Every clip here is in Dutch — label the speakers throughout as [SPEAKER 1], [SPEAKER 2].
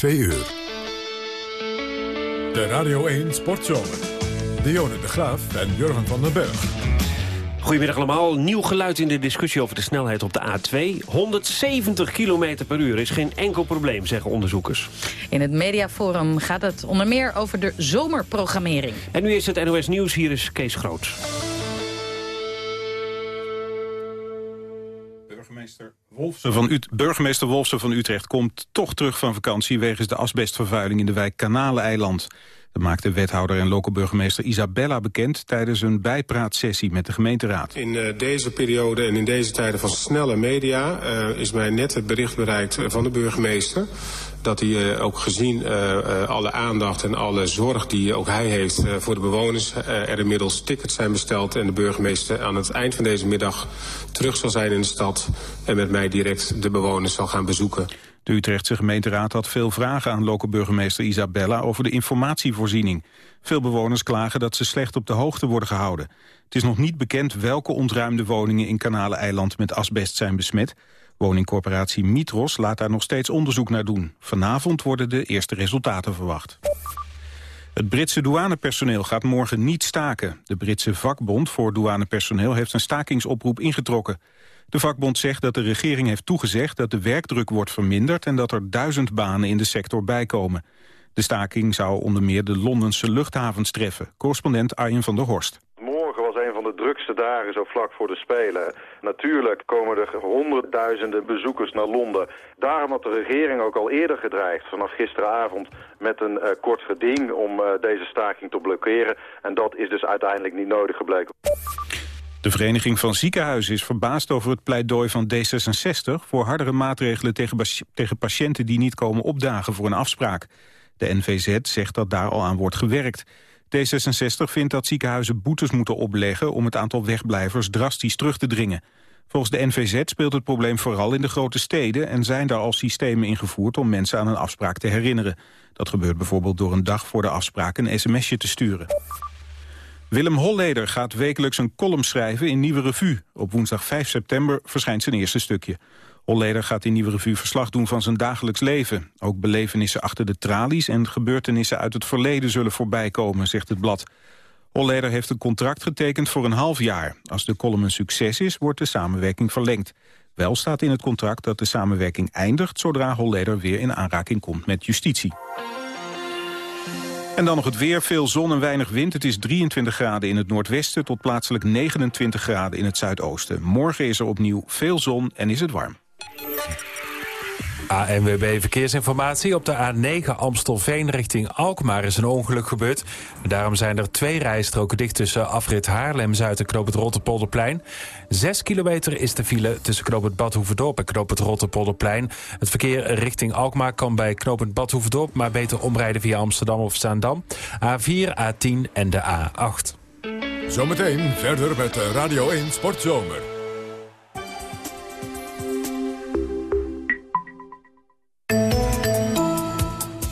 [SPEAKER 1] 2 uur. De Radio 1 Sportzomer. Dionne de Graaf en Jurgen van den Berg.
[SPEAKER 2] Goedemiddag allemaal. Nieuw geluid in de discussie over de snelheid op de A2. 170 km per uur is geen enkel probleem, zeggen onderzoekers.
[SPEAKER 3] In het Mediaforum gaat het onder meer over de zomerprogrammering.
[SPEAKER 2] En nu is het NOS Nieuws. Hier is Kees Groot.
[SPEAKER 4] Wolfsen van, burgemeester Wolfsen van Utrecht komt toch terug van vakantie... wegens de asbestvervuiling in de wijk Kanaleneiland. Dat maakte wethouder en lokale burgemeester Isabella bekend... tijdens een bijpraatsessie met de gemeenteraad.
[SPEAKER 5] In uh, deze periode en in deze tijden van snelle media... Uh, is mij net het bericht bereikt van de burgemeester dat hij uh, ook gezien alle aandacht en alle zorg die ook hij heeft voor de bewoners... er inmiddels tickets zijn besteld en de burgemeester aan het eind van deze middag terug zal zijn in de stad... en met mij direct de bewoners zal gaan bezoeken.
[SPEAKER 4] De Utrechtse gemeenteraad had veel vragen aan lokale burgemeester Isabella over de informatievoorziening. Veel bewoners klagen dat ze slecht op de hoogte worden gehouden. Het is nog niet bekend welke ontruimde woningen in Kanaleneiland met asbest zijn besmet. Woningcorporatie Mitros laat daar nog steeds onderzoek naar doen. Vanavond worden de eerste resultaten verwacht. Het Britse douanepersoneel gaat morgen niet staken. De Britse vakbond voor douanepersoneel heeft een stakingsoproep ingetrokken. De vakbond zegt dat de regering heeft toegezegd dat de werkdruk wordt verminderd... en dat er duizend banen in de sector bijkomen. De staking zou onder meer de Londense luchthavens treffen. Correspondent Arjen van der Horst
[SPEAKER 6] de drukste dagen zo vlak voor de Spelen. Natuurlijk komen er honderdduizenden bezoekers naar Londen. Daarom had de regering ook al eerder gedreigd, vanaf gisteravond, met een uh, kort geding om uh, deze staking te blokkeren. En dat is dus uiteindelijk niet nodig gebleken.
[SPEAKER 4] De Vereniging van Ziekenhuizen is verbaasd over het pleidooi van D66... voor hardere maatregelen tegen, tegen patiënten die niet komen opdagen voor een afspraak. De NVZ zegt dat daar al aan wordt gewerkt. D66 vindt dat ziekenhuizen boetes moeten opleggen... om het aantal wegblijvers drastisch terug te dringen. Volgens de NVZ speelt het probleem vooral in de grote steden... en zijn daar al systemen ingevoerd om mensen aan een afspraak te herinneren. Dat gebeurt bijvoorbeeld door een dag voor de afspraak een sms'je te sturen. Willem Holleder gaat wekelijks een column schrijven in Nieuwe Revue. Op woensdag 5 september verschijnt zijn eerste stukje. Holleder gaat in Nieuwe Revue verslag doen van zijn dagelijks leven. Ook belevenissen achter de tralies en gebeurtenissen uit het verleden zullen voorbij komen, zegt het blad. Holleder heeft een contract getekend voor een half jaar. Als de column een succes is, wordt de samenwerking verlengd. Wel staat in het contract dat de samenwerking eindigt... zodra Holleder weer in aanraking komt met justitie. En dan nog het weer. Veel zon en weinig wind. Het is 23 graden in het noordwesten tot plaatselijk 29 graden in het zuidoosten. Morgen is er opnieuw veel zon en is het warm.
[SPEAKER 7] ANWB Verkeersinformatie. Op de A9 Amstelveen richting Alkmaar is een ongeluk gebeurd. Daarom zijn er twee rijstroken dicht tussen afrit Haarlem-Zuid en Knoop het Rotterpolderplein. Zes kilometer is de file tussen Knoop het Badhoevedorp en Knoop het Rotterpolderplein. Het verkeer richting Alkmaar kan bij Knoop het Badhoevedorp... maar beter omrijden via Amsterdam of Zaandam. A4, A10 en de A8.
[SPEAKER 1] Zometeen verder met Radio 1 Sportzomer.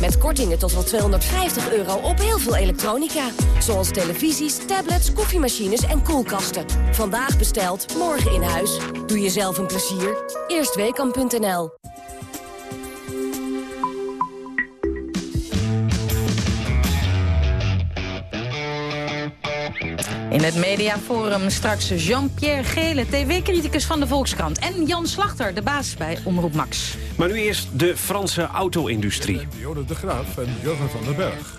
[SPEAKER 8] Met kortingen tot wel 250 euro op heel veel elektronica. Zoals televisies, tablets, koffiemachines en koelkasten. Vandaag besteld, morgen in huis. Doe jezelf een plezier. Eerst
[SPEAKER 3] In het mediaforum straks Jean-Pierre Gele, tv-criticus van de Volkskrant. En Jan Slachter, de baas bij Omroep Max.
[SPEAKER 2] Maar nu eerst de Franse auto-industrie.
[SPEAKER 1] Dionne de Graaf en Jurgen van den Berg.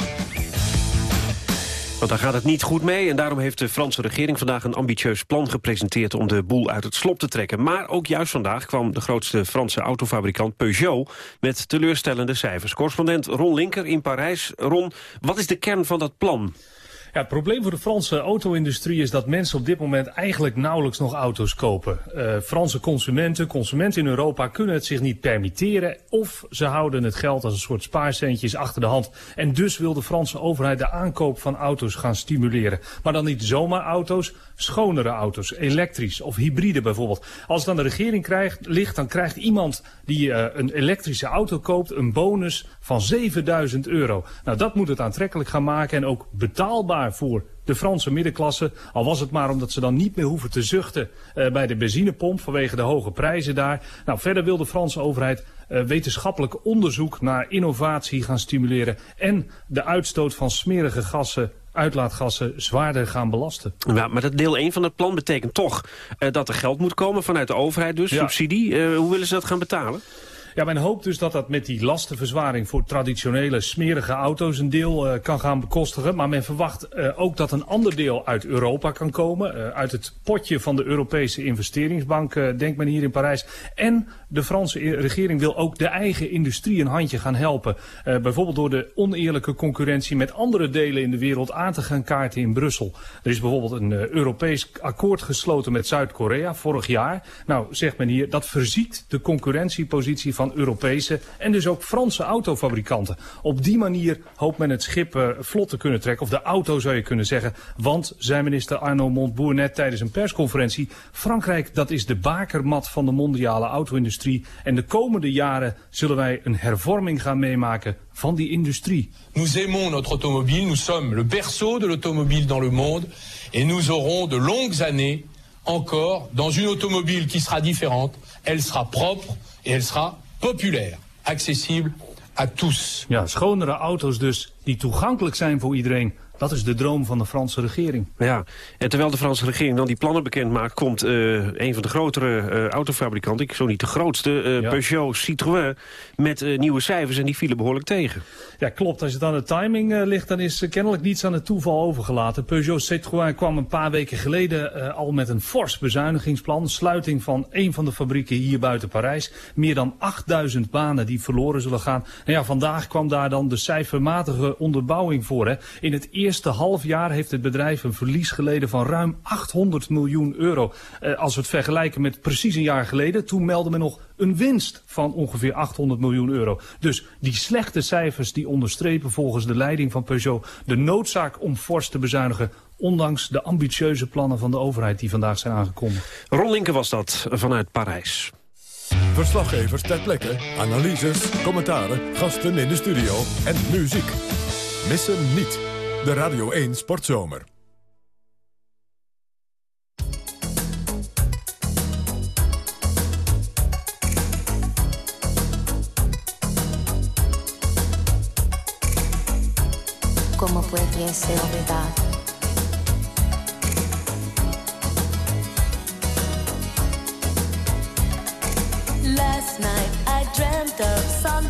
[SPEAKER 2] Want daar gaat het niet goed mee en daarom heeft de Franse regering vandaag een ambitieus plan gepresenteerd om de boel uit het slop te trekken. Maar ook juist vandaag kwam de grootste Franse autofabrikant Peugeot met teleurstellende cijfers. Correspondent Ron Linker in Parijs. Ron, wat is de kern van dat plan?
[SPEAKER 9] Ja, het probleem voor de Franse auto-industrie is dat mensen op dit moment eigenlijk nauwelijks nog auto's kopen. Uh, Franse consumenten, consumenten in Europa kunnen het zich niet permitteren of ze houden het geld als een soort spaarcentjes achter de hand. En dus wil de Franse overheid de aankoop van auto's gaan stimuleren. Maar dan niet zomaar auto's, schonere auto's, elektrisch of hybride bijvoorbeeld. Als het aan de regering krijgt, ligt, dan krijgt iemand die uh, een elektrische auto koopt een bonus van 7000 euro. Nou, dat moet het aantrekkelijk gaan maken en ook betaalbaar voor de Franse middenklasse. Al was het maar omdat ze dan niet meer hoeven te zuchten uh, bij de benzinepomp vanwege de hoge prijzen daar. Nou, verder wil de Franse overheid uh, wetenschappelijk onderzoek naar innovatie gaan stimuleren en de uitstoot van smerige gassen uitlaatgassen zwaarder gaan belasten.
[SPEAKER 2] Ja, maar dat deel 1 van het plan betekent toch uh, dat er geld moet komen vanuit de overheid dus, ja. subsidie. Uh, hoe willen ze dat gaan betalen?
[SPEAKER 9] Ja, men hoopt dus dat dat met die lastenverzwaring voor traditionele smerige auto's een deel uh, kan gaan bekostigen. Maar men verwacht uh, ook dat een ander deel uit Europa kan komen. Uh, uit het potje van de Europese investeringsbank, denkt men hier in Parijs. En de Franse regering wil ook de eigen industrie een handje gaan helpen. bijvoorbeeld door de oneerlijke concurrentie met andere delen in de wereld aan te gaan kaarten in Brussel. Er is bijvoorbeeld een Europees akkoord gesloten met Zuid-Korea vorig jaar. Nou, zegt men hier, dat verziekt de concurrentiepositie van Europese en dus ook Franse autofabrikanten. Op die manier hoopt men het schip uh, vlot te kunnen trekken, of de auto zou je kunnen zeggen. Want, zei minister Arno Montbourg net tijdens een persconferentie, Frankrijk dat is de bakermat van de mondiale auto-industrie. En de komende jaren zullen wij een hervorming gaan meemaken van die industrie.
[SPEAKER 10] Nous aimons notre automobile, nous sommes le berceau de l'automobile dans le monde. Et nous aurons de longues années encore dans une automobile qui sera différente. Elle sera propre et elle sera populair, accessible à tous.
[SPEAKER 9] Ja, schonere auto's dus, die toegankelijk zijn voor iedereen. Dat is de droom van de Franse regering.
[SPEAKER 2] Ja, en terwijl de Franse regering dan die plannen bekend maakt... komt uh, een van de grotere uh, autofabrikanten, ik zo niet de grootste... Uh, ja. Peugeot Citroën, met nieuwe cijfers en die vielen behoorlijk tegen.
[SPEAKER 9] Ja, klopt. Als het aan de timing ligt, dan is kennelijk niets aan het toeval overgelaten. Peugeot Citroën kwam een paar weken geleden al met een fors bezuinigingsplan. Sluiting van een van de fabrieken hier buiten Parijs. Meer dan 8000 banen die verloren zullen gaan. Nou ja, vandaag kwam daar dan de cijfermatige onderbouwing voor. Hè. In het eerste half jaar heeft het bedrijf een verlies geleden van ruim 800 miljoen euro. Uh, als we het vergelijken met precies een jaar geleden, toen meldde men nog een winst van ongeveer 800 miljoen euro. Dus die slechte cijfers die onderstrepen volgens de leiding van Peugeot de noodzaak om fors te bezuinigen ondanks de ambitieuze plannen van de overheid die vandaag zijn aangekondigd.
[SPEAKER 2] Ron Linken was dat vanuit Parijs.
[SPEAKER 1] Verslaggevers ter plekke, analyses, commentaren, gasten in de studio en muziek. Missen niet. De Radio 1 Sportzomer.
[SPEAKER 11] ¿Cómo puede ser verdad?
[SPEAKER 12] Last night I dreamt of San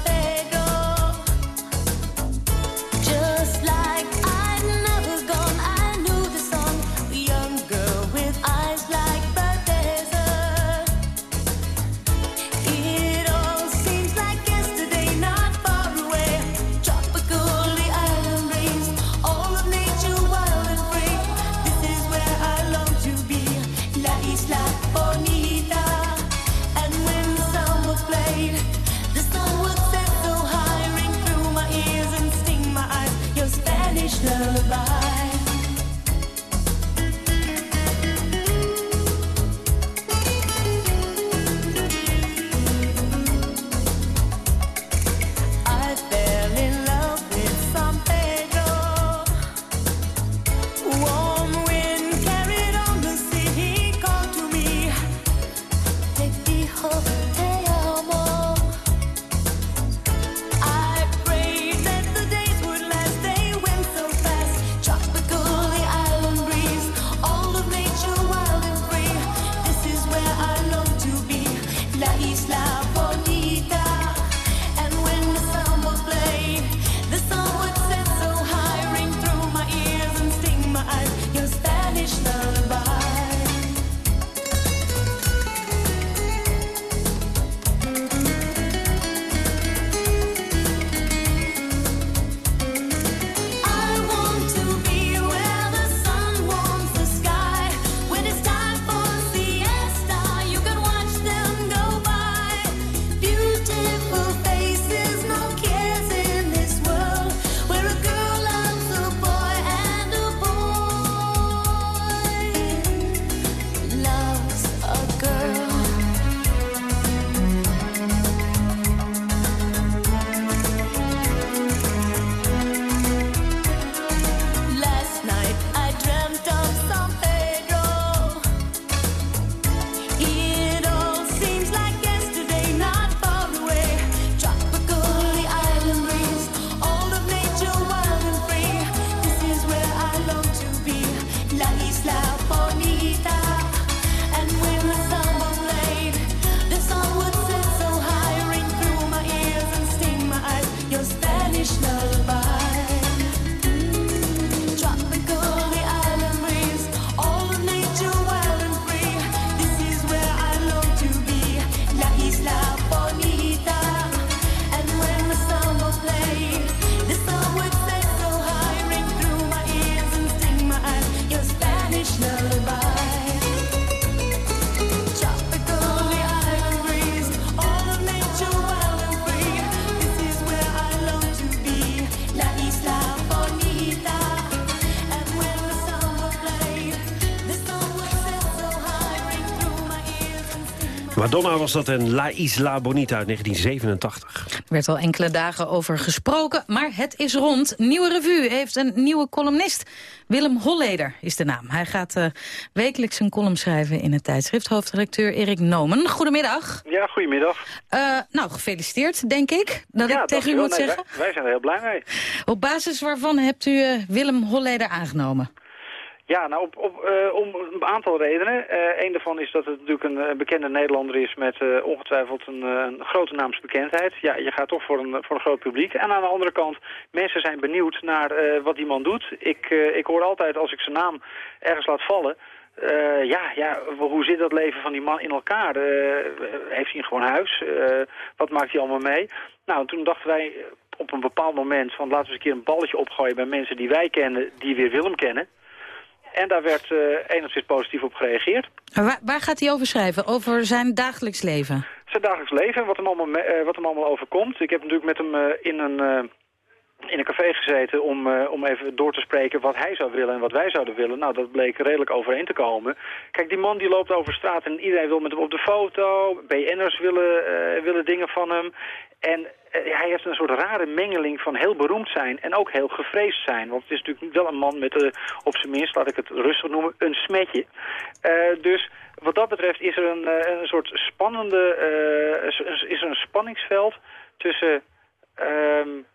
[SPEAKER 2] Madonna was dat een La Isla Bonita uit 1987.
[SPEAKER 3] Er werd al enkele dagen over gesproken, maar het is rond. Nieuwe Revue heeft een nieuwe columnist. Willem Holleder is de naam. Hij gaat uh, wekelijks een column schrijven in het tijdschrift. Hoofdredacteur Erik Nomen. Goedemiddag.
[SPEAKER 13] Ja, goedemiddag.
[SPEAKER 3] Uh, nou, gefeliciteerd, denk ik, dat
[SPEAKER 13] ja,
[SPEAKER 3] ik tegen u moet
[SPEAKER 13] nee,
[SPEAKER 3] zeggen.
[SPEAKER 13] Wij, wij, zijn er heel blij mee.
[SPEAKER 3] Op basis waarvan hebt u uh, Willem Holleder aangenomen?
[SPEAKER 13] Ja, nou, op, op, uh, om een aantal redenen. Uh, een daarvan is dat het natuurlijk een, een bekende Nederlander is met ongetwijfeld een, een, grote naamsbekendheid. Ja, je gaat toch voor een, voor een groot publiek. En aan de andere kant, mensen zijn benieuwd naar wat die man doet. Ik, ik hoor altijd als ik zijn naam ergens laat vallen... ja, ja, hoe zit dat leven van die man in elkaar? heeft hij een gewoon huis? wat maakt hij allemaal mee? Nou, toen dachten wij op een bepaald moment van laten we eens een keer een balletje opgooien bij mensen die wij kennen, die weer Willem kennen. En daar werd uh, enigszins positief op gereageerd.
[SPEAKER 3] Waar, waar, gaat hij over schrijven? Over zijn dagelijks leven?
[SPEAKER 13] Zijn dagelijks leven, wat hem allemaal, uh, wat hem allemaal overkomt. Ik heb natuurlijk met hem uh, in een... in een café gezeten om, om even door te spreken wat hij zou willen en wat wij zouden willen. Nou, dat bleek redelijk overeen te komen. Kijk, die man die loopt over straat en iedereen wil met hem op de foto. BN'ers willen, willen dingen van hem. En hij heeft een soort rare mengeling van heel beroemd zijn en ook heel gevreesd zijn. Want het is natuurlijk wel een man met, uh, op zijn minst, laat ik het rustig noemen, een smetje. Uh, dus wat dat betreft is er een, een soort spannende, is er een spanningsveld tussen um,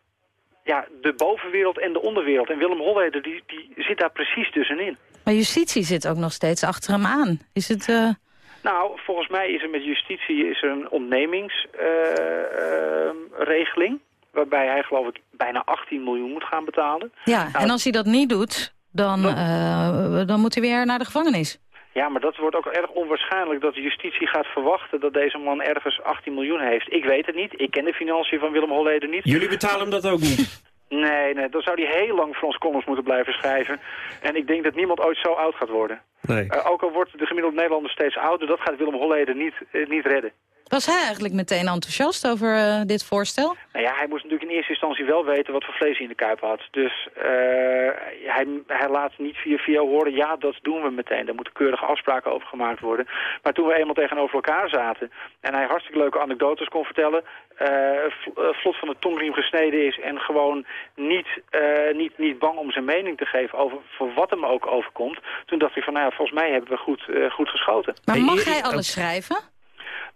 [SPEAKER 13] ja, de bovenwereld en de onderwereld. En Willem Holleder die, die zit daar precies tussenin.
[SPEAKER 3] Maar justitie zit ook nog steeds achter hem aan. Is het...
[SPEAKER 13] Nou, volgens mij is er met justitie is er een ontnemingsregeling. Uh, uh, waarbij hij geloof ik bijna 18 miljoen moet gaan betalen.
[SPEAKER 3] Ja, nou, en als hij dat niet doet, dan, dan, uh, dan moet hij weer naar de gevangenis.
[SPEAKER 13] Ja, maar dat wordt ook erg onwaarschijnlijk dat de justitie gaat verwachten dat deze man ergens 18 miljoen heeft. Ik weet het niet. Ik ken de financiën van Willem Holleder niet.
[SPEAKER 2] Jullie betalen hem dat ook niet?
[SPEAKER 13] Nee, nee, dan zou hij heel lang Frans columns moeten blijven schrijven. En ik denk dat niemand ooit zo oud gaat worden.
[SPEAKER 2] Nee.
[SPEAKER 13] Uh, ook al wordt de gemiddelde Nederlander steeds ouder, dat gaat Willem Holleder niet, uh, niet redden.
[SPEAKER 3] Was hij eigenlijk meteen enthousiast over uh, dit voorstel?
[SPEAKER 13] Nou ja, hij moest natuurlijk in eerste instantie wel weten wat voor vlees hij in de kuip had. Dus uh, hij, hij laat niet via via horen, ja, dat doen we meteen. Daar moeten keurige afspraken over gemaakt worden. Maar toen we eenmaal tegenover elkaar zaten en hij hartstikke leuke anekdotes kon vertellen... Uh, vlot van de tongriem gesneden is en gewoon niet, niet, niet bang om zijn mening te geven over voor wat hem ook overkomt. Toen dacht ik van, nou ja, volgens mij hebben we goed, goed geschoten.
[SPEAKER 3] Maar mag hij alles schrijven?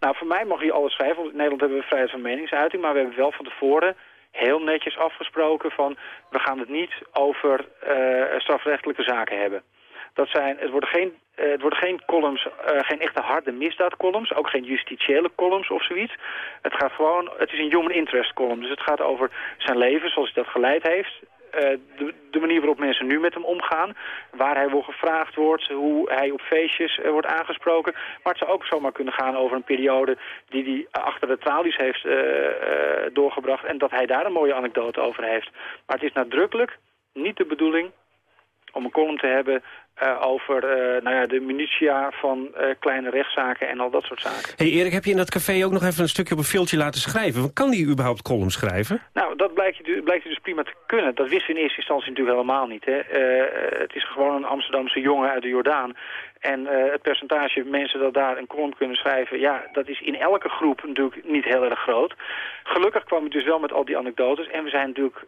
[SPEAKER 13] Nou, voor mij mag je alles schrijven, want in Nederland hebben we vrijheid van meningsuiting, maar we hebben wel van tevoren heel netjes afgesproken van, we gaan het niet over uh, strafrechtelijke zaken hebben. Dat zijn, het worden geen, uh, het worden geen columns, uh, geen echte harde misdaadcolumns, ook geen justitiële columns of zoiets. Het gaat gewoon, het is een human interest column, dus het gaat over zijn leven zoals hij dat geleid heeft. Uh, de, de, manier waarop mensen nu met hem omgaan. Waar hij wel gevraagd wordt. Hoe hij op feestjes uh, wordt aangesproken. Maar het zou ook zomaar kunnen gaan over een periode die hij achter de tralies heeft uh, doorgebracht. En dat hij daar een mooie anekdote over heeft. Maar het is nadrukkelijk niet de bedoeling om een column te hebben uh, over uh, nou ja, de minutia van uh, kleine rechtszaken en al dat soort zaken.
[SPEAKER 2] hey Erik, heb je in dat café ook nog even een stukje op een filtje laten schrijven? Want kan die überhaupt column schrijven?
[SPEAKER 13] Nou, dat blijkt, blijkt hij dus prima te kunnen. Dat wisten we in eerste instantie natuurlijk helemaal niet. Hè. het is gewoon een Amsterdamse jongen uit de Jordaan. En het percentage mensen dat daar een column kunnen schrijven... ja, dat is in elke groep natuurlijk niet heel erg groot. Gelukkig kwam hij dus wel met al die anekdotes. En we zijn natuurlijk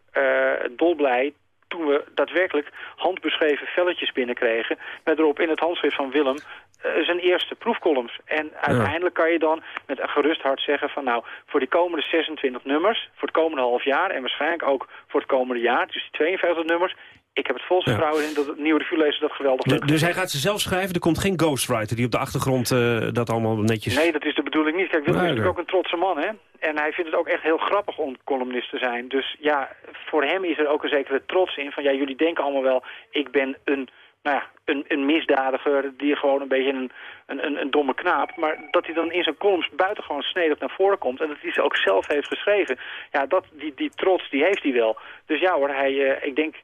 [SPEAKER 13] dolblij toen we daadwerkelijk handbeschreven velletjes binnenkregen... met erop in het handschrift van Willem uh, zijn eerste proefcolumns. En uiteindelijk kan je dan met een gerust hart zeggen van... nou, voor die komende 26 nummers, voor het komende half jaar... en waarschijnlijk ook voor het komende jaar, dus die 52 nummers... Ik heb het volste vertrouwen ja. in dat het nieuwe reviewlezer dat geweldig
[SPEAKER 2] lukt. Dus hij gaat ze zelf schrijven, er komt geen ghostwriter die op de achtergrond uh, dat allemaal netjes...
[SPEAKER 13] Nee, dat is de bedoeling niet. Kijk, Willem is natuurlijk ook een trotse man, hè? En hij vindt het ook echt heel grappig om columnist te zijn. Dus ja, voor hem is er ook een zekere trots in van... ja, jullie denken allemaal wel, ik ben een, nou ja, een, een misdadiger... die gewoon een beetje een, een, een, een domme knaap. Maar dat hij dan in zijn columns buitengewoon snedig naar voren komt... en dat hij ze ook zelf heeft geschreven. Ja, dat, die, die trots, die heeft hij wel. Dus ja hoor, hij, uh, ik denk...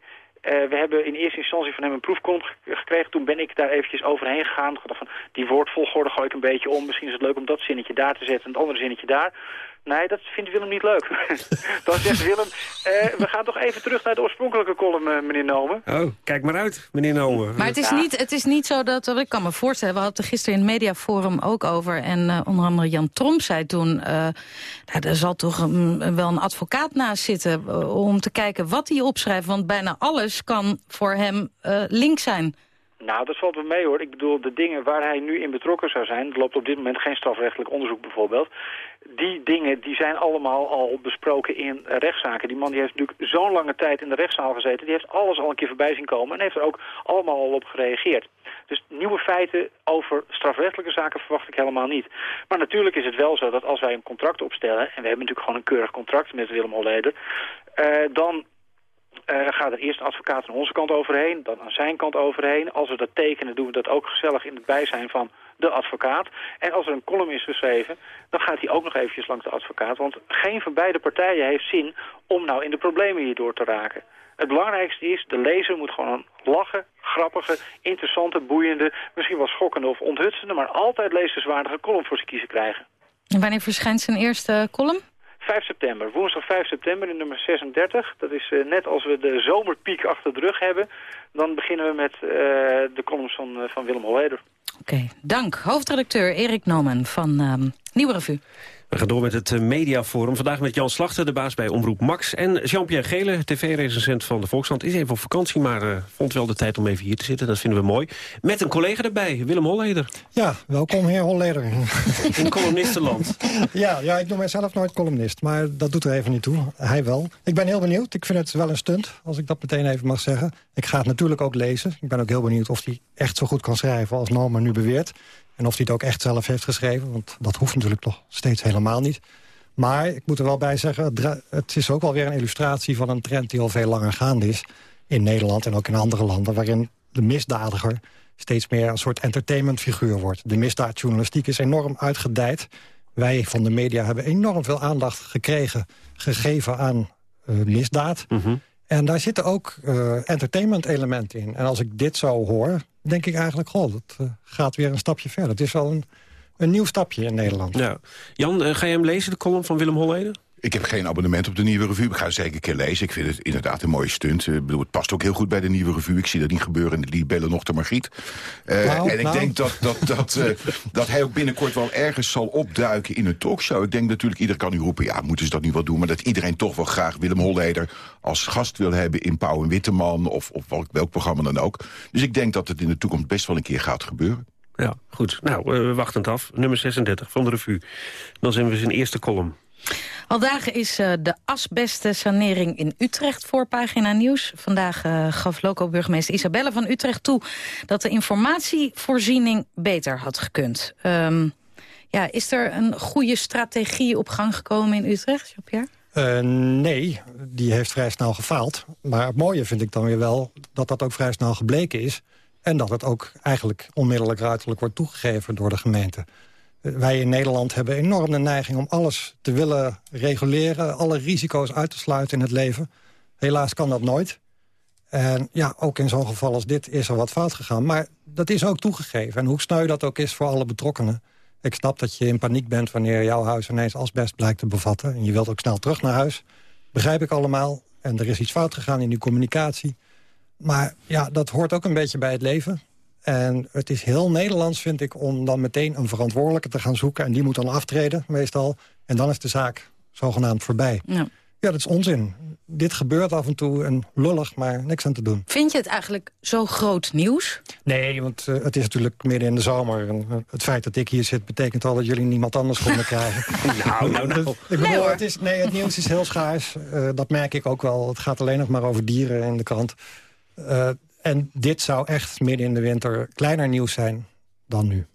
[SPEAKER 13] Uh, we hebben in eerste instantie van hem een proefkont gekregen. Toen ben ik daar eventjes overheen gegaan. Van, die woordvolgorde gooi ik een beetje om. Misschien is het leuk om dat zinnetje daar te zetten en het andere zinnetje daar. Nee, dat vindt Willem niet leuk. Dan zegt Willem, eh, we gaan toch even terug naar de oorspronkelijke column, eh, meneer Nomen.
[SPEAKER 2] Oh, kijk maar uit, meneer Nomen.
[SPEAKER 3] Maar het is, niet, het is niet zo dat, ik kan me voorstellen... we hadden het er gisteren in het mediaforum ook over... en eh, onder andere Jan Tromp zei toen... eh, nou, er zal toch wel een advocaat naast zitten... om te kijken wat hij opschrijft. Want bijna alles kan voor hem eh, link zijn.
[SPEAKER 13] Nou, dat valt wel mee hoor. Ik bedoel, de dingen waar hij nu in betrokken zou zijn... er loopt op dit moment geen strafrechtelijk onderzoek bijvoorbeeld... die dingen die zijn allemaal al besproken in rechtszaken. Die man die heeft natuurlijk zo'n lange tijd in de rechtszaal gezeten... die heeft alles al een keer voorbij zien komen... en heeft er ook allemaal al op gereageerd. Dus nieuwe feiten over strafrechtelijke zaken verwacht ik helemaal niet. Maar natuurlijk is het wel zo dat als wij een contract opstellen... en we hebben natuurlijk gewoon een keurig contract met Willem Holleder... eh, dan eh, gaat er eerst advocaat aan onze kant overheen, dan aan zijn kant overheen. Als we dat tekenen, doen we dat ook gezellig in het bijzijn van de advocaat. En als er een column is geschreven, dan gaat hij ook nog eventjes langs de advocaat. Want geen van beide partijen heeft zin om nou in de problemen hierdoor te raken. Het belangrijkste is, de lezer moet gewoon een lachen, grappige, interessante, boeiende... misschien wel schokkende of onthutsende, maar altijd lezerswaardige column voor zijn kiezen krijgen.
[SPEAKER 3] En wanneer verschijnt zijn eerste column?
[SPEAKER 13] 5 september, woensdag 5 september in nummer 36. Dat is eh, net als we de zomerpiek achter de rug hebben. Dan beginnen we met eh, de columns van, eh, van Willem Holleder.
[SPEAKER 3] Oké, dank. Hoofdredacteur Erik Nomen van ehm, Nieuwe Revue.
[SPEAKER 2] We gaan door met het eh, mediaforum. Vandaag met Jan Slachter, de baas bij Omroep Max. En Jean-Pierre Gele, tv-recensent van de Volkskrant. Is even op vakantie, maar eh, vond wel de tijd om even hier te zitten. Dat vinden we mooi. Met een collega erbij, Willem Holleder.
[SPEAKER 14] Ja, welkom heer Holleder.
[SPEAKER 2] In columnistenland.
[SPEAKER 14] ja, ja, ik noem mijzelf nooit columnist, maar dat doet er even niet toe. Hij wel. Ik ben heel benieuwd. Ik vind het wel een stunt, als ik dat meteen even mag zeggen. Ik ga het natuurlijk ook lezen. Ik ben ook heel benieuwd of hij echt zo goed kan schrijven als Norman nu beweert. En of hij het ook echt zelf heeft geschreven, want dat hoeft natuurlijk nog steeds helemaal niet. Maar ik moet er wel bij zeggen, het is ook wel weer een illustratie van een trend die al veel langer gaande is. In Nederland en ook in andere landen, waarin de misdadiger steeds meer een soort entertainmentfiguur wordt. De misdaadjournalistiek is enorm uitgedijd. Wij van de media hebben enorm veel aandacht gekregen, gegeven aan eh, misdaad. En daar zitten ook eh, entertainment elementen in. En als ik dit zo hoor, denk ik eigenlijk... goh, dat eh, gaat weer een stapje verder. Het is wel een, een nieuw stapje in Nederland.
[SPEAKER 2] Ja. Jan, eh, ga je hem lezen, de column van Willem Holleder?
[SPEAKER 15] Ik heb geen abonnement op de Nieuwe Revue. Ik ga het zeker een keer lezen. Ik vind het inderdaad een mooie stunt. Eh, Ik bedoel, het past ook heel goed bij de Nieuwe Revue. Ik zie dat niet gebeuren in de Libelle nog de Margriet. Eh,
[SPEAKER 14] Nou,
[SPEAKER 15] en ik
[SPEAKER 14] nou.
[SPEAKER 15] denk dat, dat, dat, eh, dat hij ook binnenkort wel ergens zal opduiken in een talkshow. Ik denk natuurlijk, ieder kan nu roepen... ja, moeten ze dat niet wel doen? Maar dat iedereen toch wel graag Willem Holleder als gast wil hebben... in Pauw en Witteman of, of welk, welk programma dan ook. Dus ik denk dat het in de toekomst best wel een keer gaat gebeuren.
[SPEAKER 2] Ja, goed. Nou, uh, wachtend af. Nummer 36 van de revue. Dan zijn we zijn eerste column.
[SPEAKER 3] Al dagen is uh, de asbestsanering in Utrecht voor pagina nieuws. Vandaag uh, gaf loco-burgemeester Isabelle van Utrecht toe... dat de informatievoorziening beter had gekund. Um, ja, is er een goede strategie op gang gekomen in Utrecht, Jean-Pierre?
[SPEAKER 14] Uh, nee, die heeft vrij snel gefaald. Maar het mooie vind ik dan weer wel dat dat ook vrij snel gebleken is... en dat het ook eigenlijk onmiddellijk ruiterlijk wordt toegegeven door de gemeente. Wij in Nederland hebben enorm de neiging om alles te willen reguleren... alle risico's uit te sluiten in het leven. Helaas kan dat nooit. En ja, ook in zo'n geval als dit is er wat fout gegaan. Maar dat is ook toegegeven. En hoe sneu dat ook is voor alle betrokkenen. Ik snap dat je in paniek bent wanneer jouw huis ineens asbest blijkt te bevatten. En je wilt ook snel terug naar huis. Begrijp ik allemaal. En er is iets fout gegaan in die communicatie. Maar ja, dat hoort ook een beetje bij het leven. En het is heel Nederlands, vind ik, om dan meteen een verantwoordelijke te gaan zoeken. En die moet dan aftreden, meestal. En dan is de zaak zogenaamd voorbij.
[SPEAKER 3] Ja,
[SPEAKER 14] ja dat is onzin. Dit gebeurt af en toe en lullig, maar niks aan te doen.
[SPEAKER 3] Vind je het eigenlijk zo groot nieuws?
[SPEAKER 14] Nee, want uh, het is natuurlijk midden in de zomer. En, uh, het feit dat ik hier zit betekent al dat jullie niemand anders konden krijgen.
[SPEAKER 2] nou, nou, nou.
[SPEAKER 14] ik bedoel, nee, het, is, nee, het nieuws is heel schaars. Uh, dat merk ik ook wel. Het gaat alleen nog maar over dieren in de krant. En dit zou echt midden in de winter kleiner nieuws zijn dan nu.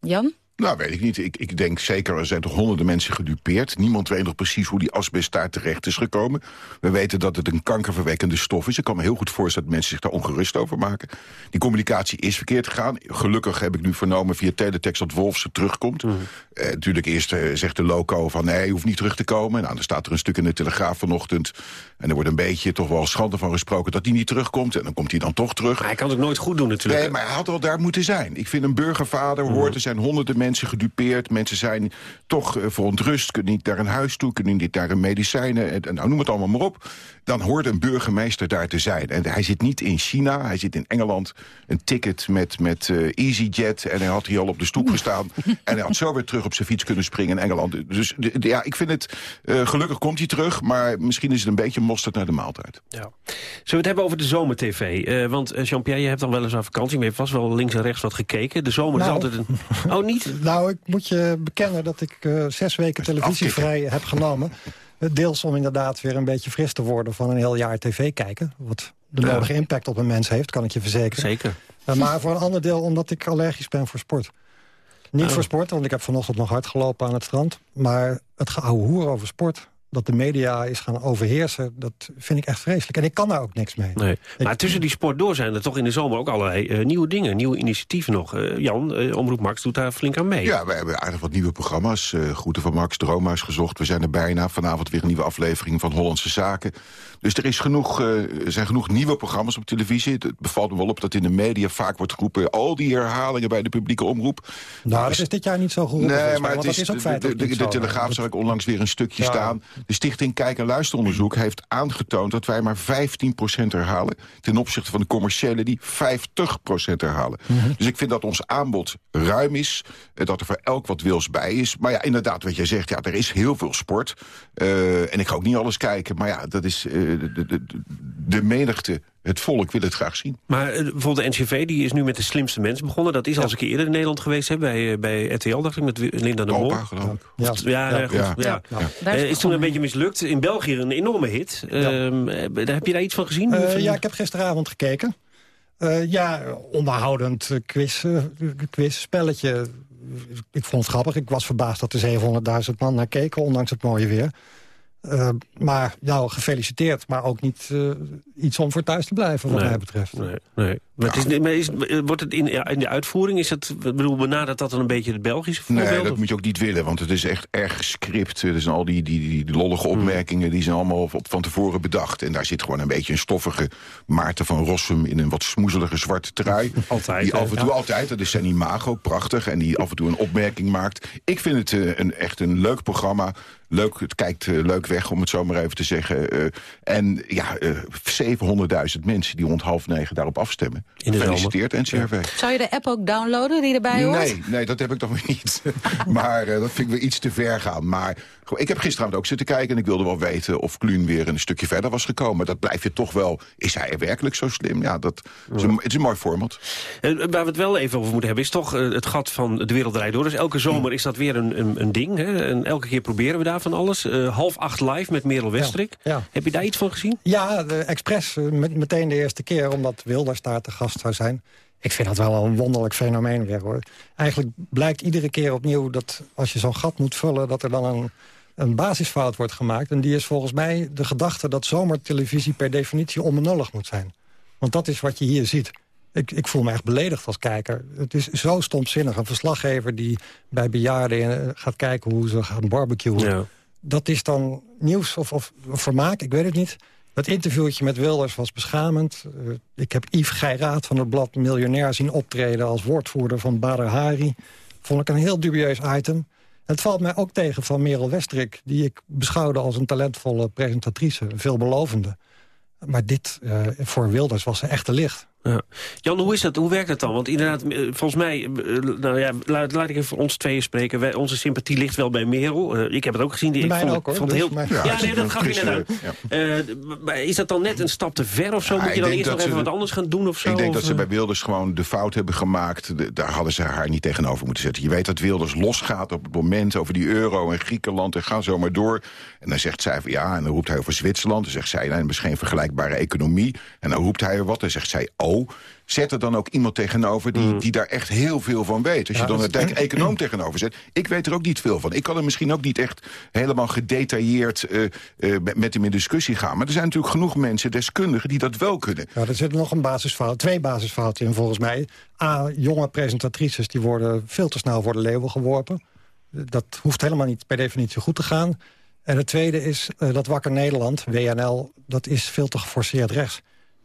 [SPEAKER 3] Jan?
[SPEAKER 15] Nou, weet ik niet. Ik, ik denk zeker, er zijn toch honderden mensen gedupeerd. Niemand weet nog precies hoe die asbest daar terecht is gekomen. We weten dat het een kankerverwekkende stof is. Ik kan me heel goed voorstellen dat mensen zich daar ongerust over maken. Die communicatie is verkeerd gegaan. Gelukkig heb ik nu vernomen via teletext dat Wolfse terugkomt. Mm. Uh, natuurlijk eerst uh, zegt de loco van nee, hij hoeft niet terug te komen. Nou, dan staat er een stuk in de Telegraaf vanochtend. En er wordt een beetje toch wel schande van gesproken dat hij niet terugkomt. En dan komt hij dan toch terug.
[SPEAKER 2] Maar hij kan het nooit goed doen natuurlijk.
[SPEAKER 15] Nee, maar hij had wel daar moeten zijn. Ik vind een burgervader mm. hoort, er zijn honderden mensen mensen gedupeerd. Mensen zijn toch eh, verontrust, kunnen niet naar een huis toe... kunnen niet naar een medicijnen, en, en nou, noem het allemaal maar op. Dan hoort een burgemeester daar te zijn. En hij zit niet in China, hij zit in Engeland. Een ticket met, met eh, EasyJet en hij had hier al op de stoep gestaan. en hij had zo weer terug op zijn fiets kunnen springen in Engeland. Dus de- de- ja, ik vind het... eh, gelukkig komt hij terug, maar misschien is het een beetje mosterd naar de maaltijd.
[SPEAKER 2] Ja. Zullen we het hebben over de zomer-tv? Eh, want Jean-Pierre, je hebt al wel eens aan vakantie... maar je hebt vast wel links en rechts wat gekeken. De zomer
[SPEAKER 14] Nou.
[SPEAKER 2] is altijd een... Oh, niet?
[SPEAKER 14] Nou, ik moet je bekennen dat ik eh, zes weken televisievrij heb genomen. Deels om inderdaad weer een beetje fris te worden van een heel jaar tv kijken. Wat de
[SPEAKER 2] Ja.
[SPEAKER 14] nodige impact op een mens heeft, kan ik je verzekeren.
[SPEAKER 2] Zeker.
[SPEAKER 14] Eh, maar voor een ander deel omdat ik allergisch ben voor sport. Niet
[SPEAKER 2] Oh.
[SPEAKER 14] voor sport, want ik heb vanochtend nog hard gelopen aan het strand. Maar het geouwe hoer over sport, dat de media is gaan overheersen... dat vind ik echt vreselijk. En ik kan daar ook niks mee.
[SPEAKER 2] Nee. Maar tussen die sport door zijn er toch in de zomer ook allerlei eh, nieuwe dingen. Nieuwe initiatieven nog. Eh, Jan, eh, Omroep Max doet daar flink aan mee.
[SPEAKER 15] Ja, we hebben aardig wat nieuwe programma's. eh Groeten van Max, Droomhuis gezocht. We zijn er bijna. Vanavond weer een nieuwe aflevering van Hollandse Zaken. Dus er, is genoeg, er zijn genoeg nieuwe programma's op televisie. Het bevalt me wel op dat in de media vaak wordt geroepen... al die herhalingen bij de publieke omroep.
[SPEAKER 14] Nou, dat is dit jaar niet zo geroepen.
[SPEAKER 15] Nee, maar het is,
[SPEAKER 14] dat is ook
[SPEAKER 15] de,
[SPEAKER 14] feitelijk
[SPEAKER 15] de, de. Telegraaf zag ik onlangs weer een stukje
[SPEAKER 14] Ja.
[SPEAKER 15] staan. De Stichting Kijk- en Luisteronderzoek heeft aangetoond... dat wij maar 15% herhalen... ten opzichte van de commerciële die 50% herhalen.
[SPEAKER 14] Mhm.
[SPEAKER 15] Dus ik vind dat ons aanbod ruim is. eh, Dat er voor elk wat wils bij is. Maar ja, inderdaad, wat jij zegt, ja, er is heel veel sport. Eh, en ik ga ook niet alles kijken. Maar ja, dat is eh, de, de, de, de menigte, het volk wil het graag zien.
[SPEAKER 2] Maar eh, bijvoorbeeld de NCV die is nu met de slimste mensen begonnen. Dat is al eens een keer eerder in Nederland geweest hè, bij, eh, bij RTL, dacht ik, met Linda de Mol.
[SPEAKER 15] Ik.
[SPEAKER 2] Ja, ja,
[SPEAKER 14] Ja.
[SPEAKER 2] goed.
[SPEAKER 15] Ja.
[SPEAKER 2] Ja.
[SPEAKER 14] Ja.
[SPEAKER 2] Eh,
[SPEAKER 14] Daar is
[SPEAKER 2] toen een beetje mislukt. In België een enorme hit. Ehm, daar heb je daar iets van gezien?
[SPEAKER 14] Ja, ik heb gisteravond gekeken. Eh, ja, onderhoudend quiz, quiz, spelletje. Ik vond het grappig. Ik was verbaasd dat er 700.000 man naar keken, ondanks het mooie weer. Eh, maar nou, gefeliciteerd. Maar ook niet eh, iets om voor thuis te blijven, wat
[SPEAKER 2] Nee.
[SPEAKER 14] mij betreft.
[SPEAKER 2] Nee, nee. Maar het is, maar is, wordt het in, in de uitvoering, is ik bedoel, benadert dat dan een beetje het Belgische voorbeeld?
[SPEAKER 15] Nee, dat moet je ook niet willen, want het is echt erg gescript. Er zijn al die, die, die, die lollige
[SPEAKER 2] Hmm.
[SPEAKER 15] opmerkingen, die zijn allemaal op, van tevoren bedacht. En daar zit gewoon een beetje een stoffige Maarten van Rossum... in een wat smoezelige zwarte trui.
[SPEAKER 2] Altijd,
[SPEAKER 15] Die af en toe,
[SPEAKER 2] Ja.
[SPEAKER 15] altijd, dat is zijn imago, prachtig. En die af en toe een opmerking maakt. Ik vind het eh, een, echt een leuk programma. Leuk, het kijkt eh, leuk weg, om het zo maar even te zeggen. Eh, en ja, eh 700.000 mensen die rond half negen daarop afstemmen.
[SPEAKER 2] In de.
[SPEAKER 15] Gefeliciteerd, NCRV.
[SPEAKER 3] Zou je de app ook downloaden die erbij hoort?
[SPEAKER 15] Nee, nee, dat heb ik toch weer niet. maar eh, dat vind ik weer iets te ver gaan. Maar ik heb gisteravond ook zitten kijken... en ik wilde wel weten of Kluun weer een stukje verder was gekomen. Dat blijf je toch wel... Is hij werkelijk zo slim? Ja, dat is een, het is een mooi format.
[SPEAKER 2] Eh, waar we het wel even over moeten hebben, is toch eh, het gat van de wereld draait door. Dus elke zomer is dat weer een, een, een ding. Hè? En elke keer proberen we daar van alles. Eh, half acht live met Merel Westrik.
[SPEAKER 14] ja.
[SPEAKER 2] Heb je daar iets van gezien?
[SPEAKER 14] Ja, de expres, eh, met, meteen de eerste keer, omdat Wilders daar te gast zou zijn. Ik vind dat wel een wonderlijk fenomeen weer, hoor. Eigenlijk blijkt iedere keer opnieuw dat als je zo'n gat moet vullen... dat er dan een, een basisfout wordt gemaakt. En die is volgens mij de gedachte dat zomertelevisie per definitie onbenullig moet zijn. Want dat is wat je hier ziet. Ik, ik voel me echt beledigd als kijker. Het is zo stomzinnig. Een verslaggever die bij bejaarden eh, gaat kijken hoe ze gaan barbecuen.
[SPEAKER 2] Ja.
[SPEAKER 14] Dat is dan nieuws of, of vermaak, ik weet het niet. Dat interviewtje met Wilders was beschamend. Eh, ik heb Yves Geiraat van het blad Miljonair zien optreden... als woordvoerder van Bader Hari. Vond ik een heel dubieus item. Het valt mij ook tegen van Merel Westrik... die ik beschouwde als een talentvolle presentatrice, veelbelovende. Maar dit, eh, voor Wilders, was ze echt te licht.
[SPEAKER 2] Ja. Jan, hoe is dat? Hoe werkt dat dan? Want inderdaad, eh, volgens mij, eh, nou ja, laat, laat ik even voor ons tweeën spreken. Wij, onze sympathie ligt wel bij Merel. Eh, ik heb het ook gezien. Die, ik vond,
[SPEAKER 14] ook, hoor.
[SPEAKER 2] vond
[SPEAKER 14] Dus
[SPEAKER 2] heel,
[SPEAKER 14] mijn-
[SPEAKER 2] ja,
[SPEAKER 15] Ja,
[SPEAKER 2] nee, dat gaf je net maar is dat dan net een stap te ver of zo?
[SPEAKER 15] Ja,
[SPEAKER 2] Moet je
[SPEAKER 15] ik
[SPEAKER 2] dan eerst nog even wat anders gaan doen of zo?
[SPEAKER 15] Ik denk
[SPEAKER 2] Of,
[SPEAKER 15] dat ze bij Wilders gewoon de fout hebben gemaakt. De- daar hadden ze haar niet tegenover moeten zetten. Je weet dat Wilders losgaat op het moment over die euro en Griekenland... en ga zo maar door. En dan zegt zij van ja, en dan roept hij over Zwitserland. Dan zegt zij, is geen vergelijkbare economie. En dan roept hij er wat, dan zegt zij, oh... Zet er dan ook iemand tegenover die, die daar echt heel veel van weet. Als je dan een econoom tegenover zet. Ik weet er ook niet veel van. Ik kan er misschien ook niet echt helemaal gedetailleerd eh, eh, met- met hem in discussie gaan. Maar er zijn natuurlijk genoeg mensen, deskundigen, die dat wel kunnen.
[SPEAKER 14] Ja, er zit nog een basisfout, twee basisfouten in volgens mij. A, jonge presentatrices die worden veel te snel voor de leeuwen geworpen. Dat hoeft helemaal niet per definitie goed te gaan. En het tweede is eh, dat Wakker Nederland, WNL, dat is veel te geforceerd rechts.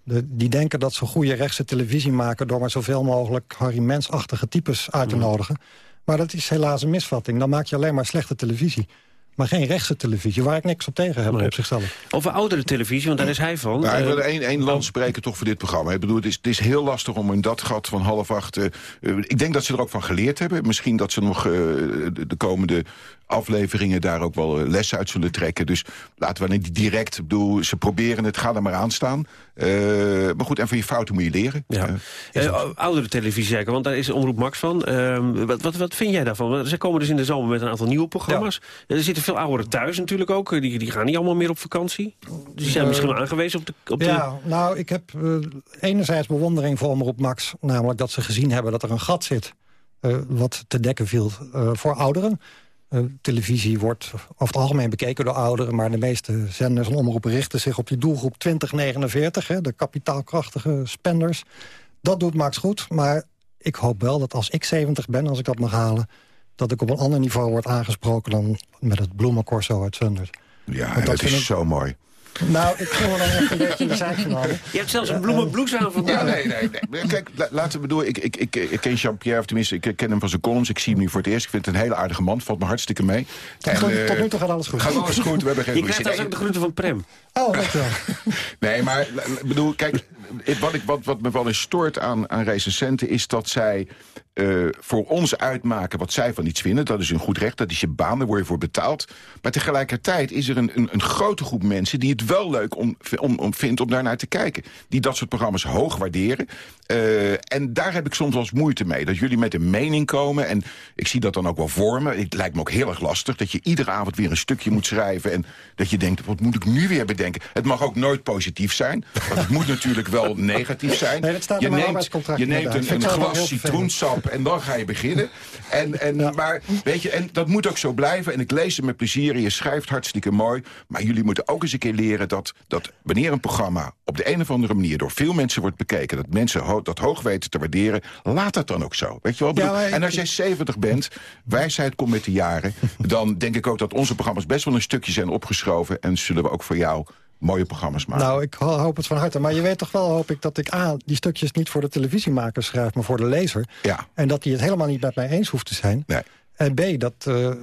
[SPEAKER 14] De, die denken dat ze goede rechtse televisie maken... door maar zoveel mogelijk Harry Mens-achtige types uit te nodigen. Maar dat is helaas een misvatting. Dan maak je alleen maar slechte televisie. Maar geen rechtse televisie, waar ik niks op tegen heb op zichzelf.
[SPEAKER 2] Over oudere televisie, want daar is hij van.
[SPEAKER 15] Nou, ik
[SPEAKER 2] Eh,
[SPEAKER 15] wil één, één land spreken toch voor dit programma. Ik bedoel, het is, het is heel lastig om in dat gat van half acht... eh, eh, ik denk dat ze er ook van geleerd hebben. Misschien dat ze nog eh, de, de komende afleveringen daar ook wel eh, lessen uit zullen trekken. Dus laten we niet direct... Bedoel, ze proberen het, ga er maar aan staan. Eh, maar goed, en van je fouten moet je leren.
[SPEAKER 2] Ja. Eh, oudere televisie zeker, want daar is Omroep Max van. Ehm, wat, wat, wat vind jij daarvan? Ze komen dus in de zomer met een aantal nieuwe programma's. Er zitten veel ouderen thuis natuurlijk ook. Die, die gaan niet allemaal meer op vakantie. Dus die zijn misschien wel aangewezen op de... Op de...
[SPEAKER 14] Ja, nou, ik heb enerzijds bewondering voor Omroep Max. Namelijk dat ze gezien hebben dat er een gat zit... eh, wat te dekken viel eh, voor ouderen. Eh, televisie wordt over het algemeen bekeken door ouderen... maar de meeste zenders en omroepen richten zich op die doelgroep 2049... Hè, de kapitaalkrachtige spenders. Dat doet Max goed, maar ik hoop wel dat als ik 70 ben... als ik dat mag halen, dat ik op een ander niveau word aangesproken... dan met het bloemencorso uit Zundert.
[SPEAKER 15] Ja, dat is
[SPEAKER 14] ik-
[SPEAKER 15] zo mooi.
[SPEAKER 14] Nou, ik voel me dan echt een beetje in de genomen.
[SPEAKER 2] Je hebt zelfs een bloemenblouse aan vandaag.
[SPEAKER 15] Ja, nee, nee, nee. Kijk, la- laten we door. Ik, ik, ik, ik ken Jean-Pierre, of tenminste, ik ken hem van zijn columns. Ik zie hem nu voor het eerst. Ik vind het een hele aardige man. Valt me hartstikke mee.
[SPEAKER 14] Tot, tot,
[SPEAKER 15] eh,
[SPEAKER 14] tot nu toe gaat alles goed.
[SPEAKER 15] Gaat alles goed, we hebben geen
[SPEAKER 2] Je krijgt trouwens ook de groeten van Prem.
[SPEAKER 14] Oh, dankjewel.
[SPEAKER 15] Nee, maar bedoel, kijk, wat, ik, wat, wat me wel eens stoort aan, aan recensenten... is dat zij eh, voor ons uitmaken wat zij van iets vinden. Dat is een goed recht, dat is je baan, daar word je voor betaald. Maar tegelijkertijd is er een, een, een grote groep mensen... die het wel leuk om, om, om vindt om daarnaar te kijken. Die dat soort programma's hoog waarderen. Eh, en daar heb ik soms wel eens moeite mee. Dat jullie met een mening komen. En ik zie dat dan ook wel vormen. Het lijkt me ook heel erg lastig. Dat je iedere avond weer een stukje moet schrijven. En dat je denkt, wat moet ik nu weer bedenken? Het mag ook nooit positief zijn. Want het moet natuurlijk wel negatief zijn.
[SPEAKER 14] Nee, dat staat
[SPEAKER 15] je neemt, je neemt een, glas citroensap en dan ga je beginnen. En, en, maar, weet je, en dat moet ook zo blijven. En ik lees het met plezier en je schrijft hartstikke mooi. Maar jullie moeten ook eens een keer leren dat, dat wanneer een programma... op de een of andere manier door veel mensen wordt bekeken... dat mensen ho- dat hoog weten te waarderen, laat dat dan ook zo. Weet je wel?
[SPEAKER 14] Ja, maar
[SPEAKER 15] en als jij 70 bent, wijsheid komt met de jaren... dan denk ik ook dat onze programma's best wel een stukje zijn opgeschoven... en zullen we ook voor jou mooie programma's maken.
[SPEAKER 14] Nou, ik ho- hoop het van harte. Maar je weet toch wel, hoop ik, dat ik A, die stukjes niet voor de televisiemakers schrijf... maar voor de lezer.
[SPEAKER 15] Ja.
[SPEAKER 14] En dat die het helemaal niet met mij eens hoeft te zijn.
[SPEAKER 15] Nee.
[SPEAKER 14] En B, dat eh, eh,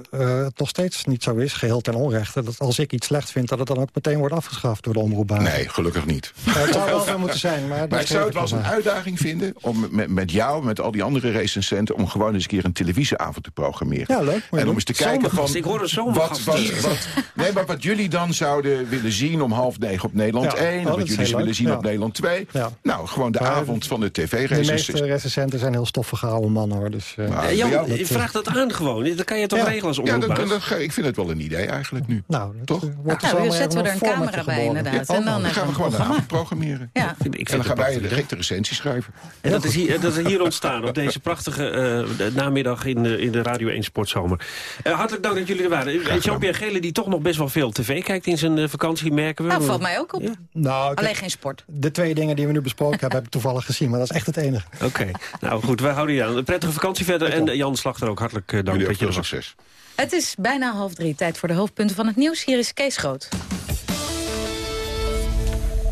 [SPEAKER 14] het nog steeds niet zo is, geheel ten onrechte... dat als ik iets slecht vind, dat het dan ook meteen wordt afgeschaft door de omroepbaas.
[SPEAKER 15] Nee, gelukkig niet.
[SPEAKER 14] het zou wel zo moeten zijn, maar...
[SPEAKER 15] Ik zou het wel eens een uitdaging vinden... om met, met jou, met al die andere recensenten... om gewoon eens een keer een televisieavond te programmeren.
[SPEAKER 14] Ja, leuk. je
[SPEAKER 15] En om eens te kijken van...
[SPEAKER 2] Ik hoor een
[SPEAKER 15] Wat, wat, wat, nee, maar wat jullie dan zouden willen zien om half negen op Nederland
[SPEAKER 14] Ja.
[SPEAKER 15] 1...
[SPEAKER 14] Oh,
[SPEAKER 15] of
[SPEAKER 14] dat
[SPEAKER 15] wat jullie willen
[SPEAKER 14] leuk.
[SPEAKER 15] zien
[SPEAKER 14] Ja.
[SPEAKER 15] op Nederland 2.
[SPEAKER 14] Ja.
[SPEAKER 15] Nou, gewoon de
[SPEAKER 14] Maar
[SPEAKER 15] avond van de
[SPEAKER 14] De
[SPEAKER 15] tv-recensenten.
[SPEAKER 14] meeste recensenten zijn heel stoffige oude mannen, hoor. Dus, eh,
[SPEAKER 15] Nou,
[SPEAKER 2] Eh, Jan,
[SPEAKER 15] jou,
[SPEAKER 14] dat, eh,
[SPEAKER 2] vraag dat aan gewoon. Dat kan je toch
[SPEAKER 14] Ja.
[SPEAKER 2] regelen als
[SPEAKER 15] Ja, dat- ik vind het wel een idee eigenlijk nu.
[SPEAKER 14] nou, dat,
[SPEAKER 15] Toch?
[SPEAKER 14] eh, wordt er
[SPEAKER 3] Nou, dan zetten we er een camera bij
[SPEAKER 14] geboren.
[SPEAKER 3] inderdaad.
[SPEAKER 14] Ja,
[SPEAKER 3] en dan
[SPEAKER 15] Dan
[SPEAKER 3] even
[SPEAKER 15] gaan we gewoon avond programmeren.
[SPEAKER 3] Ja.
[SPEAKER 2] Ik vind
[SPEAKER 15] En dan gaan wij de recensie schrijven.
[SPEAKER 2] En dat is, hier, dat is hier ontstaan op deze prachtige eh, namiddag in de, in de Radio 1 Sportzomer. Eh, hartelijk dank dat jullie er waren. Eh, Jean-Pierre Gele die toch nog best wel veel tv kijkt in zijn eh, vakantie, merken we.
[SPEAKER 3] Nou, valt mij ook op.
[SPEAKER 14] Nou, ik
[SPEAKER 3] Alleen geen sport.
[SPEAKER 14] de twee dingen die we nu besproken hebben, heb ik toevallig gezien. Maar dat is echt het enige.
[SPEAKER 2] Oké, nou goed, wij houden je aan. Een prettige vakantie verder. En eh, Jan Slachter ook hartelijk eh, dank
[SPEAKER 15] Jullie ook
[SPEAKER 2] er
[SPEAKER 15] veel succes.
[SPEAKER 3] Het is bijna half drie. Tijd voor de hoofdpunten van het nieuws. Hier is Kees Groot.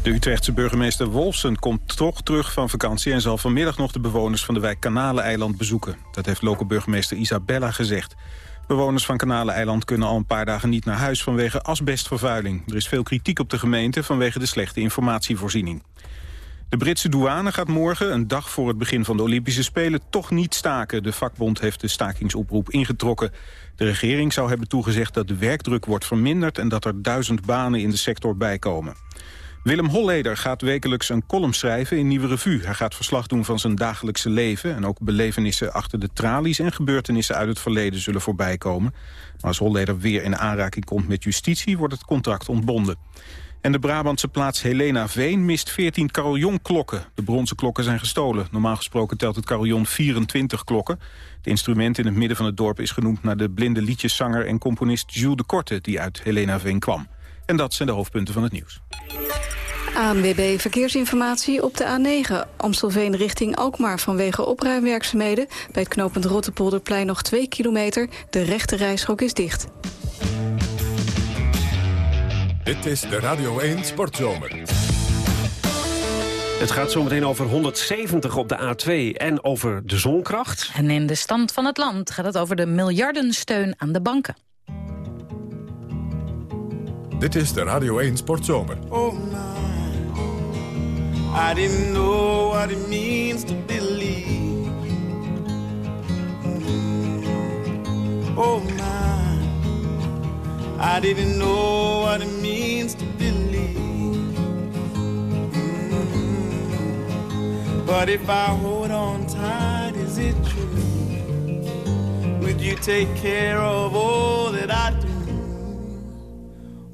[SPEAKER 4] De Utrechtse burgemeester Wolfsen komt toch terug van vakantie... en zal vanmiddag nog de bewoners van de wijk Kanaleneiland bezoeken. Dat heeft lokale burgemeester Isabella gezegd. Bewoners van Kanaleneiland kunnen al een paar dagen niet naar huis... vanwege asbestvervuiling. Er is veel kritiek op de gemeente vanwege de slechte informatievoorziening. De Britse douane gaat morgen, een dag voor het begin van de Olympische Spelen... toch niet staken. De vakbond heeft de stakingsoproep ingetrokken. De regering zou hebben toegezegd dat de werkdruk wordt verminderd... en dat er duizend banen in de sector bijkomen. Willem Holleder gaat wekelijks een column schrijven in Nieuwe Revue. Hij gaat verslag doen van zijn dagelijkse leven... en ook belevenissen achter de tralies en gebeurtenissen uit het verleden zullen voorbij komen. Maar als Holleder weer in aanraking komt met justitie... wordt het contract ontbonden. En de Brabantse plaats Helena Veen mist 14 carillon-klokken. De bronzen klokken zijn gestolen. Normaal gesproken telt het carillon 24 klokken. Het instrument in het midden van het dorp is genoemd... naar de blinde liedjeszanger en componist Jules de Korte... die uit Helena Veen kwam. En dat zijn de hoofdpunten van het nieuws.
[SPEAKER 16] ANWB Verkeersinformatie op de A9. Amstelveen richting Alkmaar vanwege opruimwerkzaamheden. Bij het knooppunt Rottepolderplein nog 2 kilometer. De rechte rijstrook is dicht.
[SPEAKER 1] Dit is de Radio 1 Sportzomer.
[SPEAKER 2] Het gaat zometeen over 170 op de A2 en over de zonkracht.
[SPEAKER 3] En in de stand van het land gaat het over de miljardensteun aan de banken.
[SPEAKER 1] Dit is de Radio 1 Sportzomer.
[SPEAKER 17] Oh my, I didn't know what it means to believe. Mm. Oh my, I didn't know what it means to believe. Mm. But if I hold on tight, is it true? Would you take care of all that I do?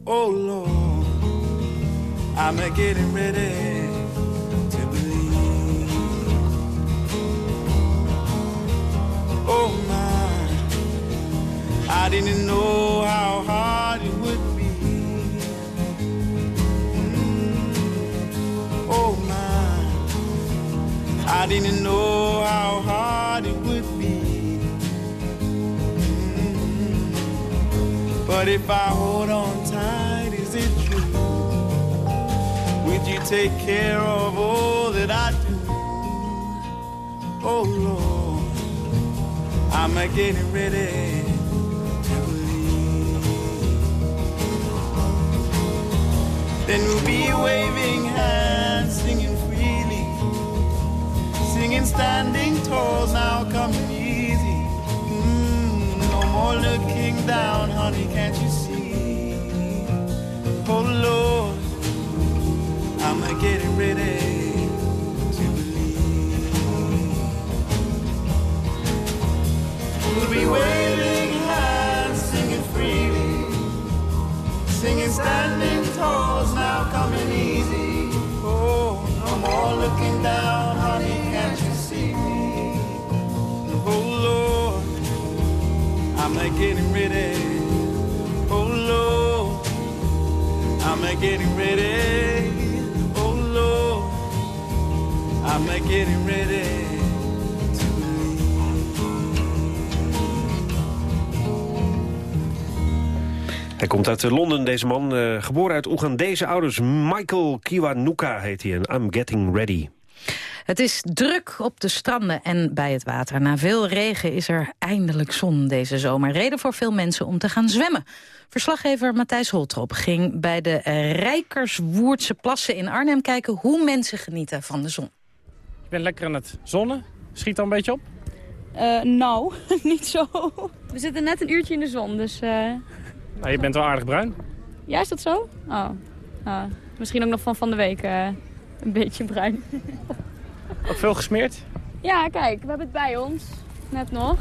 [SPEAKER 17] Oh Lord, I'm getting ready to believe. Oh my, I didn't know how hard it would be. Mm. Oh my, I didn't know how hard it would be. But if I hold on tight, is it true? Would you take care of all that I do? Oh Lord, I'm a getting ready Then we'll be waving hands, singing freely, singing standing tall, now coming easy. Mm, no more looking down, honey, can't you see? Oh Lord, I'm getting ready to believe. We'll be waving hands, singing freely, singing standing tall, now coming easy. Oh, no more looking down, honey, can't you see me? Oh Lord. I'm a getting ready. Oh Lord, I'm a getting ready. Oh Lord, I'm a getting ready.
[SPEAKER 2] Komt uit eh, Londen, deze man. eh, geboren uit Oegandese ouders. Michael Kiwanuka heet hij en I'm Getting Ready.
[SPEAKER 3] Het is druk op de stranden en bij het water. Na veel regen is er eindelijk zon deze zomer. Reden voor veel mensen om te gaan zwemmen. Verslaggever Matthijs Holtrop ging bij de Rijkerswoerdse plassen in Arnhem kijken... hoe mensen genieten van de zon.
[SPEAKER 18] Ik ben lekker aan het zonnen. Schiet al een beetje op?
[SPEAKER 19] Eh, nou, niet zo. We zitten net een uurtje in de zon, dus... eh,
[SPEAKER 18] Nou, je bent wel aardig bruin.
[SPEAKER 19] Ja, is dat zo? Oh. Ah, misschien ook nog van van de week eh, een beetje bruin.
[SPEAKER 18] Ook veel gesmeerd.
[SPEAKER 19] ja, kijk, we hebben het bij ons. Net nog.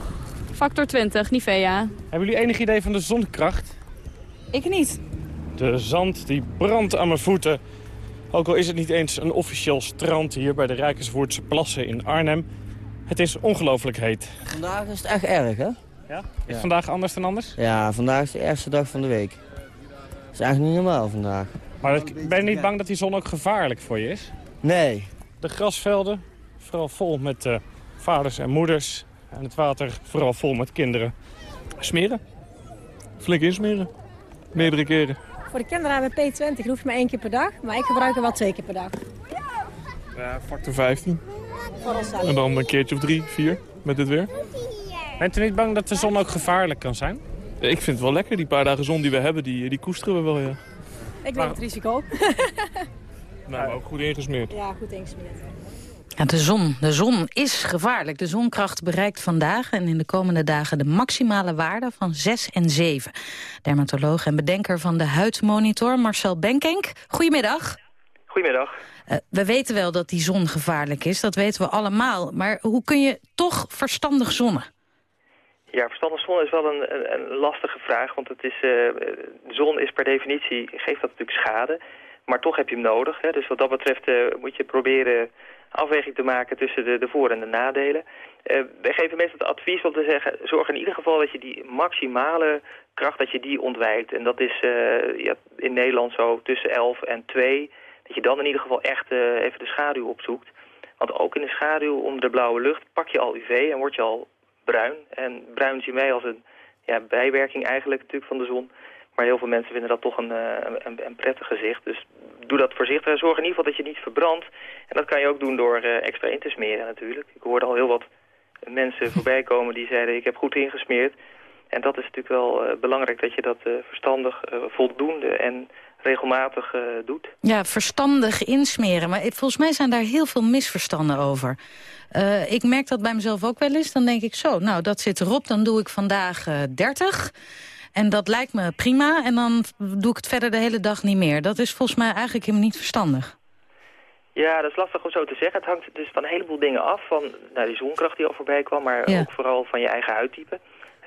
[SPEAKER 19] Factor 20, Nivea.
[SPEAKER 18] Hebben jullie enig idee van de zonkracht?
[SPEAKER 19] Ik niet.
[SPEAKER 18] De zand die brandt aan mijn voeten. Ook al is het niet eens een officieel strand hier bij de Rijkerswoerdse plassen in Arnhem. Het is ongelooflijk heet.
[SPEAKER 20] Vandaag is het echt erg, hè?
[SPEAKER 18] Ja? Is vandaag anders dan anders?
[SPEAKER 20] Ja, vandaag is de eerste dag van de week. Dat is eigenlijk niet normaal vandaag.
[SPEAKER 18] Maar dat- ben je niet bang dat die zon ook gevaarlijk voor je is?
[SPEAKER 20] Nee.
[SPEAKER 18] De grasvelden, vooral vol met eh, vaders en moeders. En het water vooral vol met kinderen. Smeren. Flink insmeren. Meerdere keren.
[SPEAKER 16] Voor de kinderen hebben we P20, dat hoef je maar één keer per dag. Maar ik gebruik hem wel twee keer per dag.
[SPEAKER 18] Ja, factor 15.
[SPEAKER 16] Voor onszelf.
[SPEAKER 18] En dan een keertje of drie, vier met dit weer. Bent u niet bang dat de zon ook gevaarlijk kan zijn?
[SPEAKER 21] Ik vind het wel lekker. Die paar dagen zon die we hebben, die, die koesteren we wel, ja.
[SPEAKER 16] Ik neem het risico.
[SPEAKER 21] Nou, maar ook goed ingesmeerd.
[SPEAKER 16] Ja, goed ingesmeerd.
[SPEAKER 3] Ja, de zon. De zon is gevaarlijk. De zonkracht bereikt vandaag en in de komende dagen de maximale waarde van 6 en 7. Dermatoloog en bedenker van de huidmonitor Marcel Benkenk. Goedemiddag.
[SPEAKER 22] Goedemiddag.
[SPEAKER 3] Eh, we weten wel dat die zon gevaarlijk is, dat weten we allemaal. Maar hoe kun je toch verstandig zonnen?
[SPEAKER 22] Ja, verstandig zon is wel een, een, een lastige vraag, want het is, eh, zon is per definitie, geeft dat natuurlijk schade, maar toch heb je hem nodig. Hè? Dus wat dat betreft eh, moet je proberen afweging te maken tussen de, de voor- en de nadelen. Eh, wij geven mensen het advies om te zeggen, zorg in ieder geval dat je die maximale kracht, dat je die ontwijkt. En dat is ja, in Nederland zo tussen 11 en 2, dat je dan in ieder geval echt even de schaduw opzoekt. Want ook in de schaduw onder de blauwe lucht pak je al UV en word je al bruin. En bruin zien wij als een ja, bijwerking eigenlijk natuurlijk van de zon. Maar heel veel mensen vinden dat toch een, eh, een, een prettig gezicht. Dus doe dat voorzichtig. Zorg in ieder geval dat je niet verbrandt. En dat kan je ook doen door eh, extra in te smeren natuurlijk. Ik hoorde al heel wat mensen voorbij komen die zeiden ik heb goed ingesmeerd. En dat is natuurlijk wel eh, belangrijk dat je dat verstandig, voldoende en regelmatig eh, doet.
[SPEAKER 3] Ja, verstandig insmeren. Maar volgens mij zijn daar heel veel misverstanden over. Eh, ik merk dat bij mezelf ook wel eens. Dan denk ik zo, nou dat zit erop. Dan doe ik vandaag eh 30. En dat lijkt me prima. En dan doe ik het verder de hele dag niet meer. Dat is volgens mij eigenlijk helemaal niet verstandig.
[SPEAKER 22] Ja, dat is lastig om zo te zeggen. Het hangt dus van een heleboel dingen af. Van nou, die zonkracht die al voorbij kwam, maar
[SPEAKER 3] Ja.
[SPEAKER 22] ook vooral van je eigen huidtype.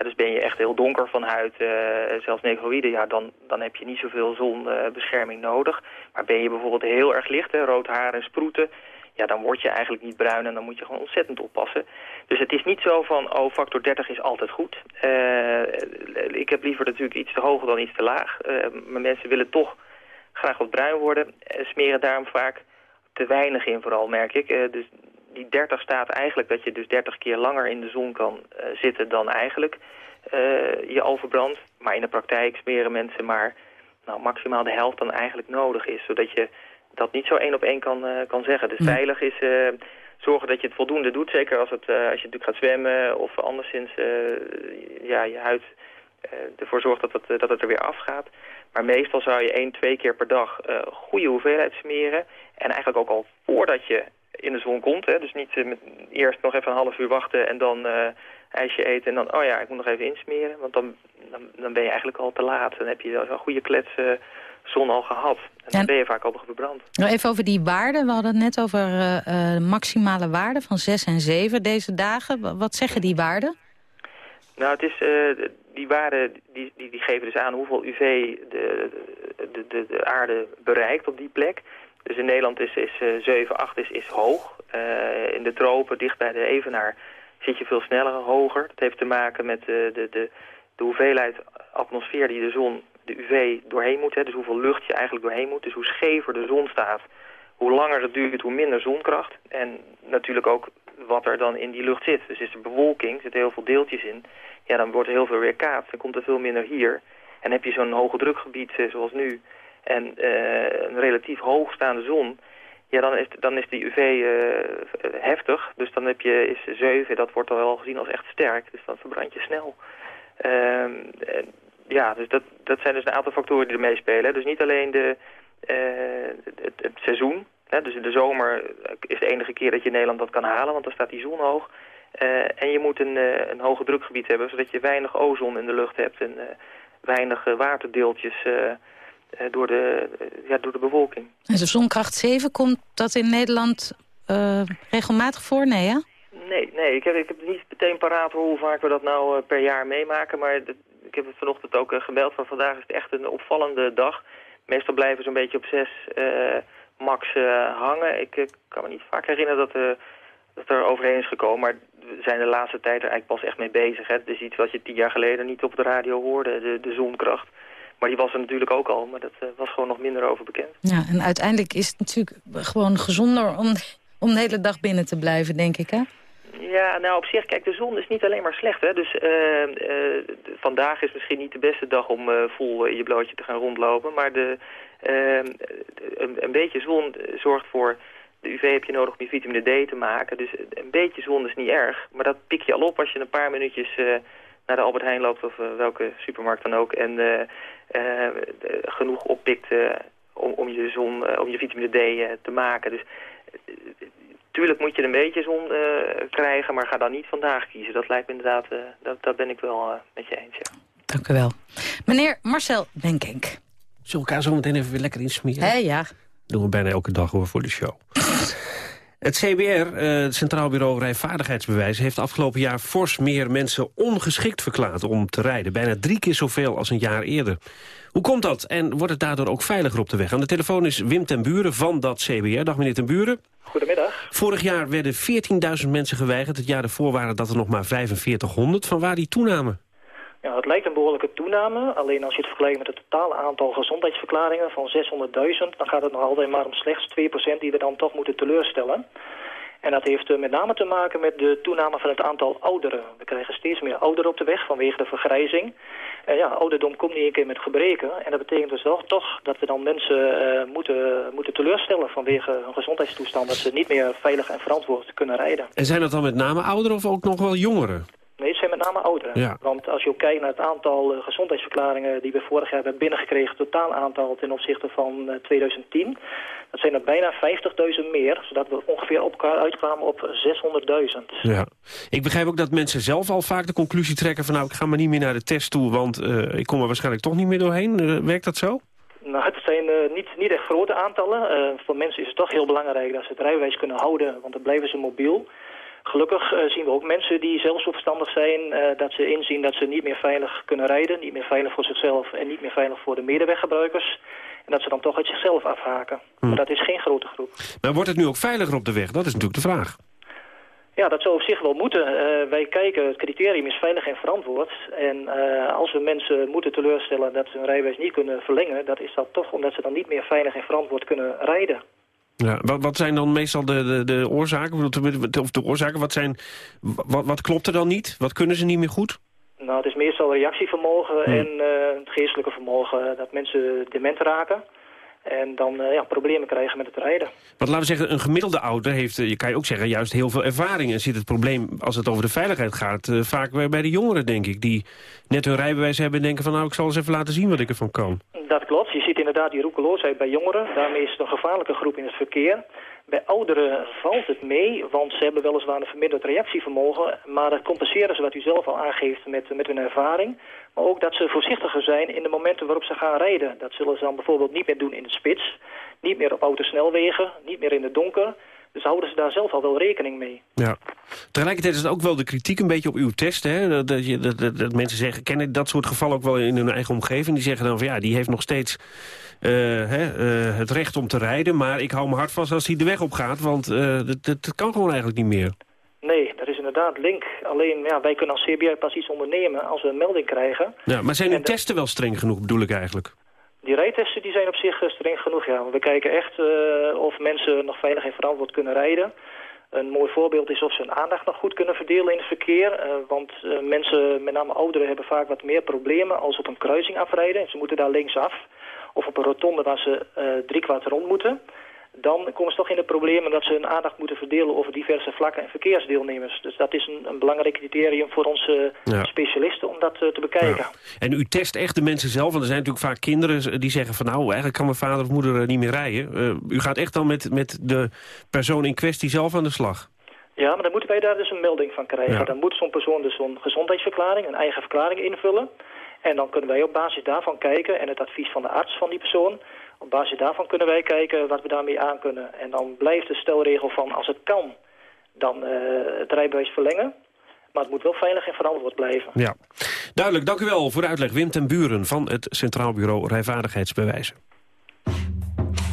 [SPEAKER 22] Dus ben je echt heel donker van huid, eh, zelfs negroïde, ja, dan, dan heb je niet zoveel zonbescherming nodig. Maar ben je bijvoorbeeld heel erg licht, hè, rood haar en sproeten, ja, dan word je eigenlijk niet bruin en dan moet je gewoon ontzettend oppassen. Dus het is niet zo van, oh, factor 30 is altijd goed. Eh, ik heb liever natuurlijk iets te hoog dan iets te laag. Eh, maar mensen willen toch graag wat bruin worden. Smeren daarom vaak te weinig in vooral, merk ik. Dus die 30 staat eigenlijk dat je dus 30 keer langer in de zon kan eh, zitten dan eigenlijk eh, je al verbrandt. Maar in de praktijk smeren mensen maar nou, maximaal de helft dan eigenlijk nodig is. Zodat je dat niet zo één op één kan, eh, kan zeggen. Dus veilig is zorgen dat je het voldoende doet. Zeker als, het, als je natuurlijk gaat zwemmen of anderszins ja, je huid ervoor zorgt dat het, dat het er weer afgaat. Maar meestal zou je één, twee keer per dag goede hoeveelheid smeren. En eigenlijk ook al voordat je in de zon komt. Hè, dus niet eh, met, eerst nog even een half uur wachten en dan eh, ijsje eten. En dan, oh ja, ik moet nog even insmeren. Want dan, dan, dan ben je eigenlijk al te laat. Dan heb je een goede klets eh, zon al gehad. En dan ben je vaak al verbrand.
[SPEAKER 3] Nou, even over die waarden. We hadden het net over de maximale waarden van 6 en 7 deze dagen. Wa- Wat zeggen die waarden?
[SPEAKER 22] Nou, het is, die waarden die, die, die geven dus aan hoeveel UV de, de, de, de aarde bereikt op die plek. Dus in Nederland is, is eh, 7, 8 is, is hoog. Eh, in de tropen, dicht bij de evenaar, zit je veel sneller hoger. Dat heeft te maken met eh, de, de, de hoeveelheid atmosfeer die de zon, de UV, doorheen moet. Hè. Dus hoeveel lucht je eigenlijk doorheen moet. Dus hoe schever de zon staat, hoe langer het duurt, hoe minder zonkracht. En natuurlijk ook wat er dan in die lucht zit. Dus is er bewolking, zitten heel veel deeltjes in. Ja, dan wordt er heel veel weerkaatst. Dan komt er veel minder hier. En heb je zo'n hoge drukgebied eh, zoals nu en eh, een relatief hoogstaande zon... Ja, dan is, dan is die UV eh, heftig. Dus dan heb je, is 7, dat wordt al wel gezien als echt sterk. Dus dan verbrand je snel. Ehm, ja, dus dat, dat zijn dus een aantal factoren die er meespelen. Dus niet alleen de, eh, het, het seizoen. Dus in de zomer is de enige keer dat je Nederland dat kan halen, want dan staat die zon hoog. En je moet een, eh, een hoge drukgebied hebben, zodat je weinig ozon in de lucht hebt en eh, weinig waterdeeltjes door, de, eh, ja, door de bewolking.
[SPEAKER 3] En de zonkracht 7, komt dat in Nederland eh, regelmatig voor? Nee, ja?
[SPEAKER 22] Nee, nee ik, heb, ik heb niet meteen paraat hoe vaak we dat nou eh, per jaar meemaken. Maar ik heb het vanochtend ook eh, gebeld van vandaag is het echt een opvallende dag. Meestal blijven ze een beetje op zes eh, max eh, hangen. Ik eh, kan me niet vaak herinneren dat, eh, dat er overheen is gekomen. Maar we zijn de laatste tijd er eigenlijk pas echt mee bezig. Hè. Het is iets wat je tien jaar geleden niet op de radio hoorde, de, de zonkracht. Maar die was er natuurlijk ook al, maar dat eh, was gewoon nog minder over bekend.
[SPEAKER 3] Ja, en uiteindelijk is het natuurlijk gewoon gezonder om, om de hele dag binnen te blijven, denk ik, hè?
[SPEAKER 22] Ja, nou op zich, kijk, de zon is niet alleen maar slecht. Hè? Dus eh, eh, vandaag is misschien niet de beste dag om vol in je blootje te gaan rondlopen. Maar de, eh, de- een, een beetje zon zorgt voor... De UV heb je nodig om je vitamine D te maken. Dus een beetje zon is niet erg. Maar dat pik je al op als je een paar minuutjes naar de Albert Heijn loopt... of eh, welke supermarkt dan ook. En eh, eh, genoeg oppikt eh, om, om je zon, eh, om je vitamine D te maken. Dus Tuurlijk moet je een beetje zon eh, krijgen, maar ga dan niet vandaag kiezen. Dat lijkt me inderdaad, eh, dat, dat ben ik wel met je eens, ja.
[SPEAKER 3] Dank u wel. Meneer Marcel Benkenk.
[SPEAKER 2] Zullen we elkaar zo meteen even weer lekker insmeren?
[SPEAKER 3] Hé, ja.
[SPEAKER 2] doen we bijna elke dag hoor voor de show. Het CBR, eh, het Centraal Bureau Rijvaardigheidsbewijs... heeft afgelopen jaar fors meer mensen ongeschikt verklaard om te rijden. Bijna drie keer zoveel als een jaar eerder. Hoe komt dat en wordt het daardoor ook veiliger op de weg? Aan de telefoon is Wim ten Buren van dat CBR. Dag meneer ten Buren.
[SPEAKER 23] Goedemiddag.
[SPEAKER 2] Vorig jaar werden 14.000 mensen geweigerd. Het jaar ervoor waren dat er nog maar 4500. Van waar die toename?
[SPEAKER 23] Ja, het lijkt een behoorlijke toename. Alleen als je het vergelijkt met het totale aantal gezondheidsverklaringen van 600.000... dan gaat het nog altijd maar om slechts 2% die we dan toch moeten teleurstellen. En dat heeft eh, met name te maken met de toename van het aantal ouderen. We krijgen steeds meer ouderen op de weg vanwege de vergrijzing. En ja, ouderdom komt niet een keer met gebreken. En dat betekent dus wel toch dat we dan mensen eh, moeten, moeten teleurstellen vanwege hun gezondheidstoestand. Dat ze niet meer veilig en verantwoord kunnen rijden.
[SPEAKER 2] En zijn dat dan met name ouderen of ook nog wel jongeren?
[SPEAKER 23] Nee, het zijn met name ouderen.
[SPEAKER 2] Ja.
[SPEAKER 23] Want als je ook kijkt naar het aantal eh, gezondheidsverklaringen die we vorig jaar hebben binnengekregen, totaal aantal ten opzichte van eh, 2010, dat zijn er bijna 50.000 meer, zodat we ongeveer op, uitkwamen op 600.000.
[SPEAKER 2] Ja. Ik begrijp ook dat mensen zelf al vaak de conclusie trekken van nou, ik ga maar niet meer naar de test toe, want eh, ik kom er waarschijnlijk toch niet meer doorheen. Eh, werkt dat zo?
[SPEAKER 23] Nou, het zijn eh, niet, niet echt grote aantallen. Eh, voor mensen is het toch heel belangrijk dat ze het rijbewijs kunnen houden, want dan blijven ze mobiel. Gelukkig eh, zien we ook mensen die zelf zo verstandig zijn eh, dat ze inzien dat ze niet meer veilig kunnen rijden, niet meer veilig voor zichzelf en niet meer veilig voor de medeweggebruikers. En dat ze dan toch uit zichzelf afhaken. Maar dat is geen grote groep.
[SPEAKER 2] Maar wordt het nu ook veiliger op de weg? Dat is natuurlijk de vraag.
[SPEAKER 23] Ja, dat zou op zich wel moeten. Eh, wij kijken, het criterium is veilig en verantwoord. En als we mensen moeten teleurstellen dat ze hun rijbewijs niet kunnen verlengen... dat is dat toch omdat ze dan niet meer veilig en verantwoord kunnen rijden.
[SPEAKER 2] Ja, wat, wat zijn dan meestal de, de, de oorzaken? Of de oorzaken, wat, zijn, wat, wat klopt er dan niet? Wat kunnen ze niet meer goed?
[SPEAKER 23] Nou, het is meestal reactievermogen en eh, het geestelijke vermogen. Dat mensen dement raken en dan eh, ja, problemen krijgen met het rijden.
[SPEAKER 2] Want laten we zeggen, een gemiddelde ouder heeft, eh, je kan je ook zeggen, juist heel veel ervaring. En zit het probleem, als het over de veiligheid gaat, eh, vaak bij, bij de jongeren, denk ik. Die net hun rijbewijs hebben en denken van, nou, ik zal eens even laten zien wat ik ervan kan.
[SPEAKER 23] Dat klopt. Je ziet inderdaad die roekeloosheid bij jongeren. Daarmee is het een gevaarlijke groep in het verkeer. Bij ouderen valt het mee, want ze hebben weliswaar een verminderd reactievermogen. Maar dat compenseren ze wat u zelf al aangeeft met, met hun ervaring. Maar ook dat ze voorzichtiger zijn in de momenten waarop ze gaan rijden. Dat zullen ze dan bijvoorbeeld niet meer doen in de spits. Niet meer op autosnelwegen, niet meer in het donker. Dus houden ze daar zelf al wel rekening mee.
[SPEAKER 2] Ja. Tegelijkertijd is het ook wel de kritiek een beetje op uw test. Hè? Dat, dat, mensen zeggen, kennen dat soort gevallen ook wel in hun eigen omgeving. Die zeggen dan van ja, die heeft nog steeds eh, hè, eh, het recht om te rijden. Maar ik hou me hard vast als hij de weg op gaat. Want eh, dat, dat, dat kan gewoon eigenlijk niet meer.
[SPEAKER 23] Nee, dat is inderdaad link. Alleen ja, wij kunnen als CBI pas iets ondernemen als we een melding krijgen.
[SPEAKER 2] Ja, maar zijn uw testen wel streng genoeg, bedoel ik eigenlijk?
[SPEAKER 23] Die rijtesten die zijn op zich eh, streng genoeg, ja. We kijken echt eh, of mensen nog veilig en verantwoord kunnen rijden. Een mooi voorbeeld is of ze hun aandacht nog goed kunnen verdelen in het verkeer. eh, want mensen, met name ouderen, hebben vaak wat meer problemen als op een kruising afrijden. Ze moeten daar linksaf. Of op een rotonde waar ze eh drie kwart rond moeten. Dan komen ze toch in de problemen dat ze hun aandacht moeten verdelen over diverse vlakken en verkeersdeelnemers. Dus dat is een, een belangrijk criterium voor onze
[SPEAKER 2] Ja.
[SPEAKER 23] specialisten om dat eh, te bekijken.
[SPEAKER 2] En u test echt de mensen zelf, want er zijn natuurlijk vaak kinderen die zeggen van nou, eigenlijk kan mijn vader of moeder eh, niet meer rijden. Eh, u gaat echt dan met, met de persoon in kwestie zelf aan de slag.
[SPEAKER 23] Ja, maar dan moeten wij daar dus een melding van krijgen.
[SPEAKER 2] Ja.
[SPEAKER 23] Dan moet zo'n persoon dus zo'n gezondheidsverklaring, een eigen verklaring invullen. En dan kunnen wij op basis daarvan kijken, en het advies van de arts van die persoon... op basis daarvan kunnen wij kijken wat we daarmee aan kunnen. En dan blijft de stelregel van als het kan, dan eh, het rijbewijs verlengen. Maar het moet wel veilig en verantwoord blijven.
[SPEAKER 2] Ja. Duidelijk, dank u wel voor de uitleg. Wim ten Buren van het Centraal Bureau Rijvaardigheidsbewijzen.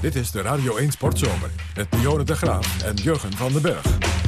[SPEAKER 1] Dit is de Radio 1 Sportzomer met Dionne de Graaf en Jurgen van den Berg.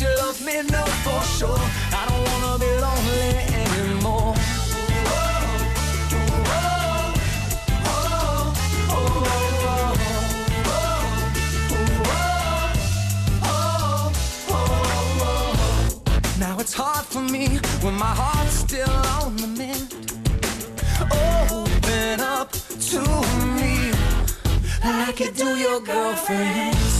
[SPEAKER 24] you love me, know for sure. I don't wanna be lonely anymore. Now it's hard for me when my heart's still on the mend. Open up to me like you do your girlfriends.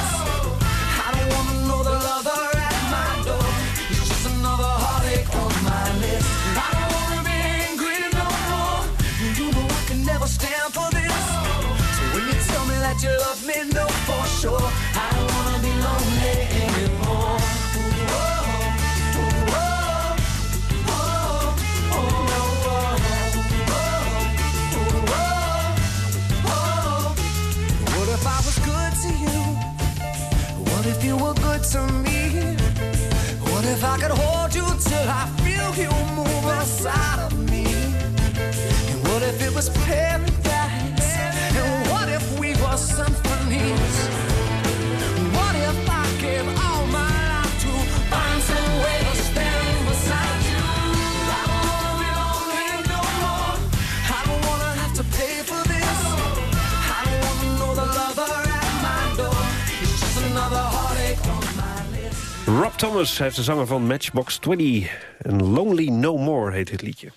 [SPEAKER 24] Inside of me? And what if it was paradise?
[SPEAKER 2] Rob Thomas, heeft de zanger van Matchbox 20. En Lonely No More heet dit liedje.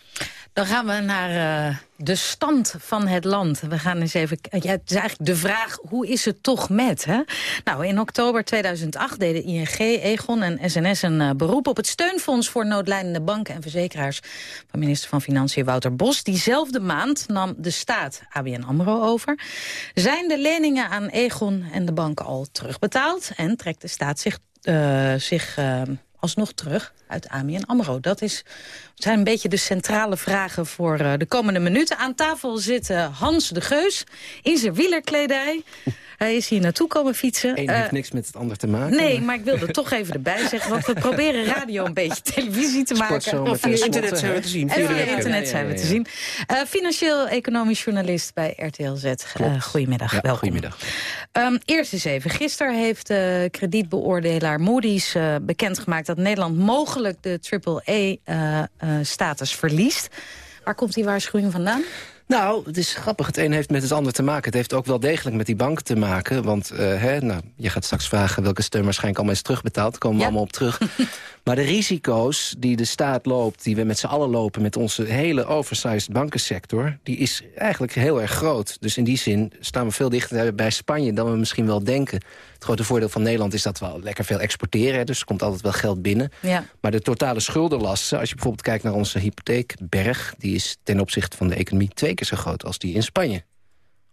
[SPEAKER 3] Dan gaan we naar eh, de stand van het land. We gaan eens even... Ja, het is eigenlijk de vraag, hoe is het toch met? Hè? Nou, in oktober 2008 deden ING, Egon en SNS een eh, beroep op het steunfonds voor noodlijdende banken en verzekeraars van minister van Financiën Wouter Bos. Diezelfde maand nam de staat ABN AMRO over. Zijn de leningen aan Egon en de banken al terugbetaald? En trekt de staat zich, eh, zich eh, alsnog terug uit ABN AMRO? Dat is, zijn een beetje de centrale vragen voor eh, de komende minuten. Aan tafel zit eh, Hans de Geus in zijn wielerkledij. Hij is hier naartoe komen fietsen.
[SPEAKER 25] Eén
[SPEAKER 3] Eh,
[SPEAKER 25] heeft niks met het ander te maken.
[SPEAKER 3] Nee, maar ik wilde toch even erbij zeggen. Want we proberen radio een beetje televisie te maken. Of via internet zijn we te zien.
[SPEAKER 25] Via
[SPEAKER 3] En
[SPEAKER 25] de
[SPEAKER 3] via internet
[SPEAKER 25] Ja,
[SPEAKER 3] zijn we te zien. Eh, Financieel-economisch journalist bij RTL Z. Eh, goedemiddag,
[SPEAKER 25] Ja,
[SPEAKER 3] welkom.
[SPEAKER 25] goedemiddag.
[SPEAKER 3] Ehm, eerst eens even. Gisteren heeft uh, kredietbeoordelaar Moody's eh, bekendgemaakt... dat Nederland mogelijk de AAA-status verliest. Waar komt die waarschuwing vandaan?
[SPEAKER 25] Nou, het is grappig. Het een heeft met het ander te maken. Het heeft ook wel degelijk met die bank te maken. Want eh, hè, nou, je gaat straks vragen welke steun waarschijnlijk allemaal is terugbetaald. Daar komen we allemaal op terug. maar de risico's die de staat loopt, die we met z'n allen lopen... met onze hele oversized bankensector, die is eigenlijk heel erg groot. Dus in die zin staan we veel dichter bij Spanje dan we misschien wel denken. Het grote voordeel van Nederland is dat we al lekker veel exporteren. Dus er komt altijd wel geld binnen.
[SPEAKER 3] Ja.
[SPEAKER 25] Maar de totale schuldenlasten, als je bijvoorbeeld kijkt naar onze hypotheekberg... die is ten opzichte van de economie twee keer zo groot als die in Spanje.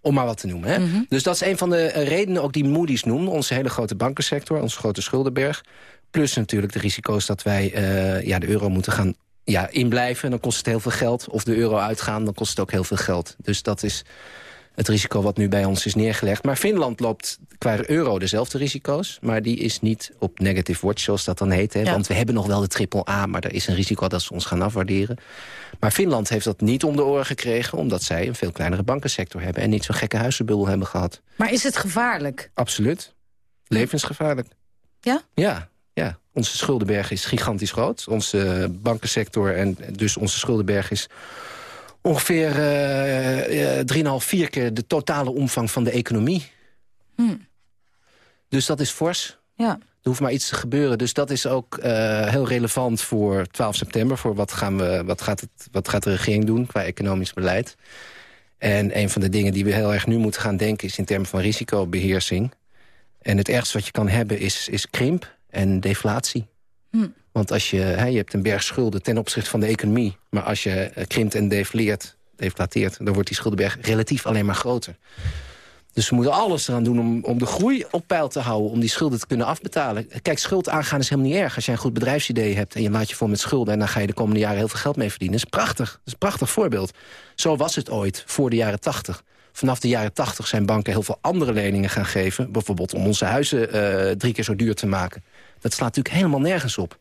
[SPEAKER 25] Om maar wat te noemen. Hè?
[SPEAKER 3] Mhm.
[SPEAKER 25] Dus dat is een van de eh, redenen ook die Moody's noemde. Onze hele grote bankensector, onze grote schuldenberg. Plus natuurlijk de risico's dat wij eh, ja, de euro moeten gaan ja, inblijven. Dan kost het heel veel geld. Of de euro uitgaan, dan kost het ook heel veel geld. Dus dat is het risico wat nu bij ons is neergelegd. Maar Finland loopt qua euro dezelfde risico's. Maar die is niet op negative watch, zoals dat dan heet. Hè?
[SPEAKER 3] Ja.
[SPEAKER 25] Want we hebben nog wel de triple A, maar er is een risico dat ze ons gaan afwaarderen. Maar Finland heeft dat niet om de oren gekregen... omdat zij een veel kleinere bankensector hebben... en niet zo'n gekke huizenbubbel hebben gehad.
[SPEAKER 3] Maar is het gevaarlijk?
[SPEAKER 25] Absoluut. Levensgevaarlijk.
[SPEAKER 3] Ja?
[SPEAKER 25] Ja, ja. Onze schuldenberg is gigantisch groot. Onze bankensector en dus onze schuldenberg is ongeveer eh, eh, 3,5, 4 keer de totale omvang van de economie.
[SPEAKER 3] Hm.
[SPEAKER 25] Dus dat is fors.
[SPEAKER 3] Ja.
[SPEAKER 25] Er hoeft maar iets te gebeuren. Dus dat is ook eh, heel relevant voor 12 september. Voor wat, gaan we, wat, gaat het, wat gaat de regering doen qua economisch beleid. En een van de dingen die we heel erg nu moeten gaan denken... is in termen van risicobeheersing. En het ergste wat je kan hebben is, is krimp en deflatie.
[SPEAKER 3] Hm.
[SPEAKER 25] Want als je, hè, je hebt een berg schulden ten opzichte van de economie... maar als je eh, krimpt en defleert, deflateert... dan wordt die schuldenberg relatief alleen maar groter. Dus we moeten alles eraan doen om, om de groei op peil te houden... om die schulden te kunnen afbetalen. Kijk, schuld aangaan is helemaal niet erg. Als jij een goed bedrijfsidee hebt en je laat je vol met schulden... en dan ga je de komende jaren heel veel geld mee verdienen. Dat is prachtig. Dat is een prachtig voorbeeld. Zo was het ooit, voor de jaren tachtig. Vanaf de jaren tachtig zijn banken heel veel andere leningen gaan geven. Bijvoorbeeld om onze huizen eh, drie keer zo duur te maken. Dat slaat natuurlijk helemaal nergens op.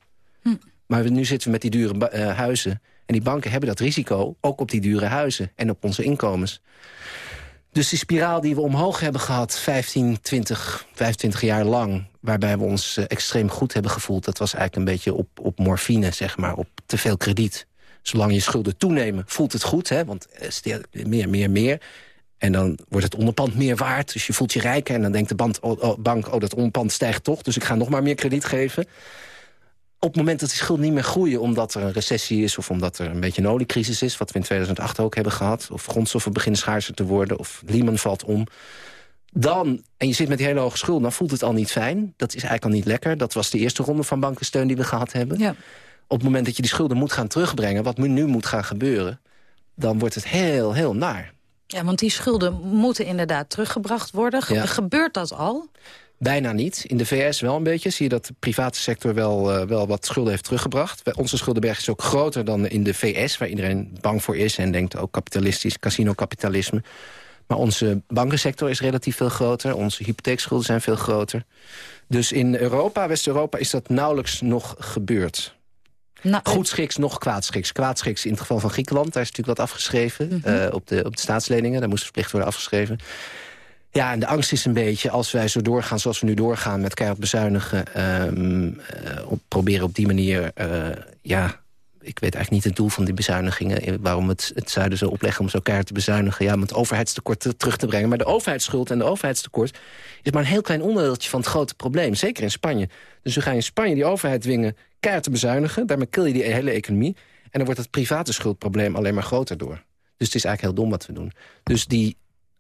[SPEAKER 25] Maar we- nu zitten we met die dure eh, huizen. En die banken hebben dat risico, ook op die dure huizen en op onze inkomens. Dus die spiraal die we omhoog hebben gehad, 15, 20, 25 jaar lang... waarbij we ons eh, extreem goed hebben gevoeld... dat was eigenlijk een beetje op, op morfine, zeg maar, op te veel krediet. Zolang je schulden toenemen, voelt het goed, hè, want meer, meer, meer. En dan wordt het onderpand meer waard, dus je voelt je rijker. En dan denkt de band, oh, oh, bank, oh, dat onderpand stijgt toch... dus ik ga nog maar meer krediet geven. Op het moment dat die schulden niet meer groeien... omdat er een recessie is of omdat er een beetje een oliecrisis is... wat we in 2008 ook hebben gehad... of grondstoffen beginnen schaarser te worden... of Lehman valt om... Dan, en je zit met die hele hoge schulden, dan voelt het al niet fijn. Dat is eigenlijk al niet lekker. Dat was de eerste ronde van bankensteun die we gehad hebben.
[SPEAKER 3] Ja.
[SPEAKER 25] Op het moment dat je die schulden moet gaan terugbrengen... wat nu moet gaan gebeuren, dan wordt het heel, heel naar.
[SPEAKER 3] Ja, want die schulden moeten inderdaad teruggebracht worden. Ge-
[SPEAKER 25] Ja.
[SPEAKER 3] Gebeurt dat al?
[SPEAKER 25] Bijna niet. In de VS wel een beetje. Zie je dat de private sector wel, eh, wel wat schulden heeft teruggebracht. Onze schuldenberg is ook groter dan in de VS... waar iedereen bang voor is en denkt ook kapitalistisch, casino-kapitalisme. Maar onze bankensector is relatief veel groter. Onze hypotheekschulden zijn veel groter. Dus in Europa, West-Europa, is dat nauwelijks nog gebeurd.
[SPEAKER 3] Nou,
[SPEAKER 25] Goedschiks, nog kwaadschiks. Kwaadschiks in het geval van Griekenland, daar is natuurlijk wat afgeschreven. eh, op, de, op de staatsleningen, daar moest verplicht worden afgeschreven. Ja, en de angst is een beetje, als wij zo doorgaan zoals we nu doorgaan... met keihard bezuinigen, ehm, eh, op, proberen op die manier... eh, ja, ik weet eigenlijk niet het doel van die bezuinigingen... waarom het, het zuiden zo opleggen om zo keihard te bezuinigen... ja, om het overheidstekort te- terug te brengen. Maar de overheidsschuld en de overheidstekort... is maar een heel klein onderdeeltje van het grote probleem. Zeker in Spanje. Dus we gaan in Spanje die overheid dwingen keihard te bezuinigen. Daarmee kill je die hele economie. En dan wordt het private schuldprobleem alleen maar groter door. Dus het is eigenlijk heel dom wat we doen. Dus die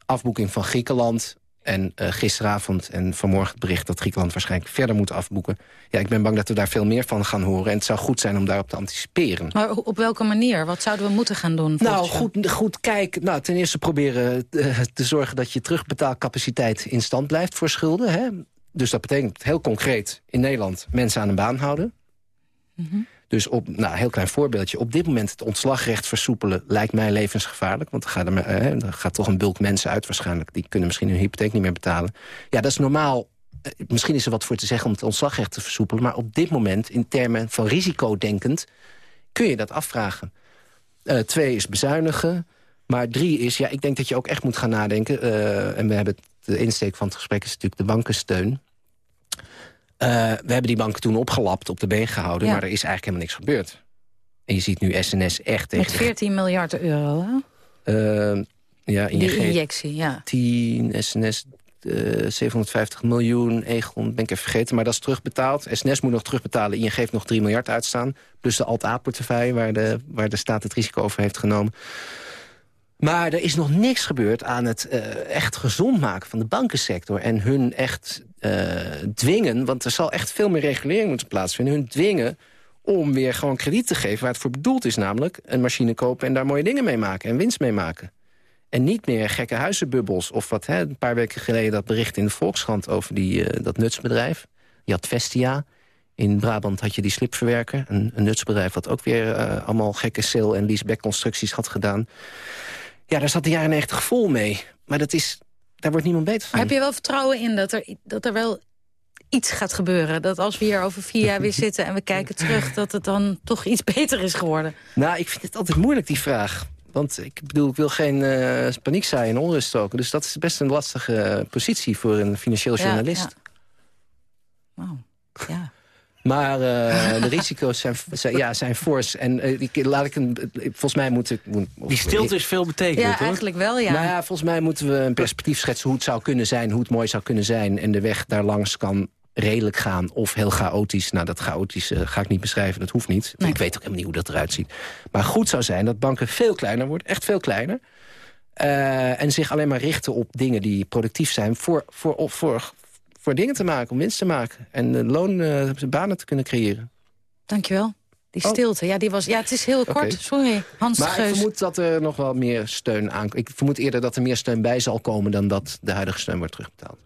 [SPEAKER 25] afboeking van Griekenland... en eh, gisteravond en vanmorgen het bericht dat Griekenland waarschijnlijk verder moet afboeken. Ja, ik ben bang dat we daar veel meer van gaan horen. En het zou goed zijn om daarop te anticiperen.
[SPEAKER 3] Maar op welke manier? Wat zouden we moeten gaan doen?
[SPEAKER 25] Nou, goed, goed kijk. Nou, ten eerste proberen eh, te zorgen dat je terugbetaalcapaciteit in stand blijft voor schulden. Hè? Dus dat betekent heel concreet in Nederland mensen aan een baan houden. Dus op, nou, heel klein voorbeeldje. Op dit moment het ontslagrecht versoepelen lijkt mij levensgevaarlijk. Want er gaat, eh, er gaat toch een bulk mensen uit waarschijnlijk. Die kunnen misschien hun hypotheek niet meer betalen. Ja, dat is normaal. Eh, Misschien is er wat voor te zeggen om het ontslagrecht te versoepelen. Maar op dit moment, in termen van risico denkend... kun je dat afvragen. Eh, twee is bezuinigen. Maar drie is, ja, ik denk dat je ook echt moet gaan nadenken. en we hebben het, de insteek van het gesprek is natuurlijk de bankensteun. Eh, we hebben die banken toen opgelapt, op de been gehouden...
[SPEAKER 3] Ja.
[SPEAKER 25] maar er is eigenlijk helemaal niks gebeurd. En je ziet nu SNS echt tegen...
[SPEAKER 3] Met 14 miljard euro, hè?
[SPEAKER 25] Eh, ja,
[SPEAKER 3] Die injectie, ja.
[SPEAKER 25] 10, SNS eh, 750 miljoen, Egon, ben ik even vergeten, maar dat is terugbetaald. SNS moet nog terugbetalen, ING heeft nog 3 miljard uitstaan. Plus de Alt-A-portefeuille, waar de, waar de staat het risico over heeft genomen. Maar er is nog niks gebeurd aan het eh, echt gezond maken van de bankensector... en hun echt eh, dwingen, want er zal echt veel meer regulering moeten plaatsvinden... hun dwingen om weer gewoon krediet te geven waar het voor bedoeld is... namelijk een machine kopen en daar mooie dingen mee maken en winst mee maken. En niet meer gekke huizenbubbels. Of wat hè, een paar weken geleden dat bericht in de Volkskrant... over die, eh, dat nutsbedrijf. Je had Vestia. In Brabant had je die slipverwerker. Een, nutsbedrijf wat ook weer allemaal gekke sale- en leaseback constructies had gedaan. Ja, daar zat de jaren 90 vol mee. Maar dat is, daar wordt niemand beter van.
[SPEAKER 3] Maar heb je wel vertrouwen in dat er, dat er wel iets gaat gebeuren? Dat als we hier over vier jaar weer zitten en we kijken terug... dat het dan toch iets beter is geworden?
[SPEAKER 25] Nou, ik vind het altijd moeilijk, die vraag. Want ik bedoel, ik wil geen eh, paniek zaaien en onrust stoken. Dus dat is best een lastige eh, positie voor een financieel journalist.
[SPEAKER 3] ja. Ja.
[SPEAKER 25] Maar eh, de risico's zijn, zijn, ja, zijn fors. En eh, ik, laat ik een, volgens mij moet ik... of-
[SPEAKER 2] Die stilte is veel betekend,
[SPEAKER 3] Ja,
[SPEAKER 2] hoor.
[SPEAKER 3] eigenlijk wel, ja.
[SPEAKER 25] Nou ja, volgens mij moeten we een perspectief schetsen hoe het zou kunnen zijn, hoe het mooi zou kunnen zijn. En de weg daar langs kan redelijk gaan of heel chaotisch. Nou, dat chaotisch eh, ga ik niet beschrijven, dat hoeft niet. Ik weet ook helemaal niet hoe dat eruit ziet. Maar goed zou zijn dat banken veel kleiner worden, echt veel kleiner. Eh, en zich alleen maar richten op dingen die productief zijn... voor, voor, voor, voor dingen te maken, om winst te maken. En eh, loon, eh, banen te kunnen creëren.
[SPEAKER 3] Dankjewel. Die
[SPEAKER 25] Oh.
[SPEAKER 3] stilte, ja, die was, ja, het is heel kort. Sorry, Hans
[SPEAKER 25] Maar ik vermoed dat er nog wel meer steun aan... Ik vermoed eerder dat er meer steun bij zal komen... dan dat de huidige steun wordt terugbetaald.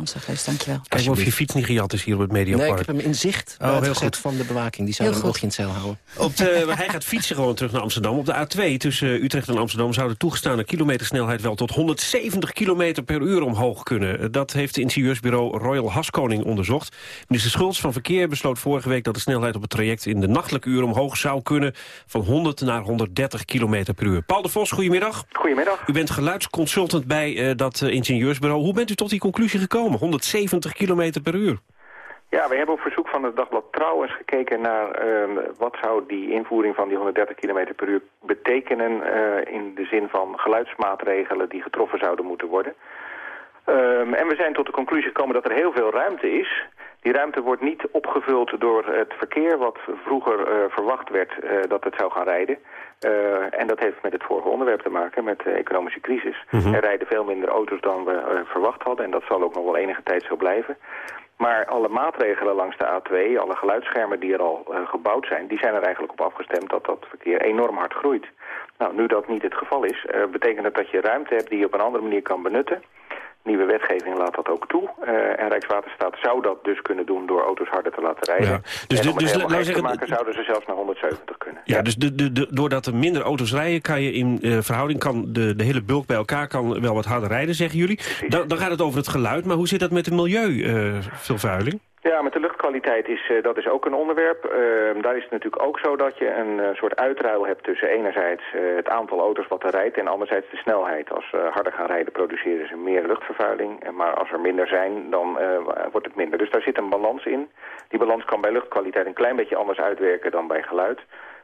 [SPEAKER 3] Hans dankjewel.
[SPEAKER 2] Kijk of je fiets niet gejat is hier op het Mediapark.
[SPEAKER 25] Nee, ik heb hem in zicht
[SPEAKER 2] Oh, heel goed.
[SPEAKER 25] van de bewaking. Die zou
[SPEAKER 3] Heel
[SPEAKER 25] een oogje in het zeil houden.
[SPEAKER 2] Op de, hij gaat fietsen gewoon terug naar Amsterdam. Op de A2 tussen Utrecht en Amsterdam zou de toegestane kilometersnelheid wel tot 170 km per uur omhoog kunnen. Dat heeft het ingenieursbureau Royal Haskoning onderzocht. Minister Schultz van Verkeer besloot vorige week dat de snelheid op het traject in de nachtelijke uren omhoog zou kunnen van 100 naar 130 km per uur. Paul de Vos, goedemiddag.
[SPEAKER 26] Goedemiddag.
[SPEAKER 2] U bent geluidsconsultant bij eh, dat eh, ingenieursbureau. Hoe bent u tot die conclusie gekomen? 170 km per uur?
[SPEAKER 26] Ja, we hebben op verzoek van het dagblad Trouw eens gekeken naar ehm, wat zou die invoering van die 130 km per uur betekenen eh, in de zin van geluidsmaatregelen die getroffen zouden moeten worden. Ehm, en we zijn tot de conclusie gekomen dat er heel veel ruimte is. Die ruimte wordt niet opgevuld door het verkeer wat vroeger eh, verwacht werd eh, dat het zou gaan rijden. Eh, en dat heeft met het vorige onderwerp te maken, met de economische crisis.
[SPEAKER 27] Mhm.
[SPEAKER 26] Er rijden veel minder auto's dan we verwacht hadden en dat zal ook nog wel enige tijd zo blijven. Maar alle maatregelen langs de A2, alle geluidsschermen die er al gebouwd zijn... die zijn er eigenlijk op afgestemd dat dat verkeer enorm hard groeit. Nou, nu dat niet het geval is, betekent het dat je ruimte hebt die je op een andere manier kan benutten. Nieuwe wetgeving laat dat ook toe. Eh, en Rijkswaterstaat zou dat dus kunnen doen door auto's harder te laten rijden.
[SPEAKER 2] Ja. Dus
[SPEAKER 26] en om het
[SPEAKER 2] dus
[SPEAKER 26] te
[SPEAKER 2] zeggen-
[SPEAKER 26] maken zouden ze zelfs naar 170 kunnen.
[SPEAKER 2] Ja, dus de, de, de, doordat er minder auto's rijden, kan je in eh, verhouding kan de, de hele bulk bij elkaar kan wel wat harder rijden, zeggen jullie. Dan, dan gaat het over het geluid, maar hoe zit dat met de milieuvervuiling?
[SPEAKER 26] Ja, met de luchtkwaliteit is eh, dat is ook een onderwerp. Ehm, daar is het natuurlijk ook zo dat je een eh, soort uitruil hebt tussen enerzijds eh, het aantal auto's wat er rijdt en anderzijds de snelheid. Als ze harder gaan rijden produceren ze meer luchtvervuiling, maar als er minder zijn dan wordt het minder. Dus daar zit een balans in. Die balans kan bij luchtkwaliteit een klein beetje anders uitwerken dan bij geluid.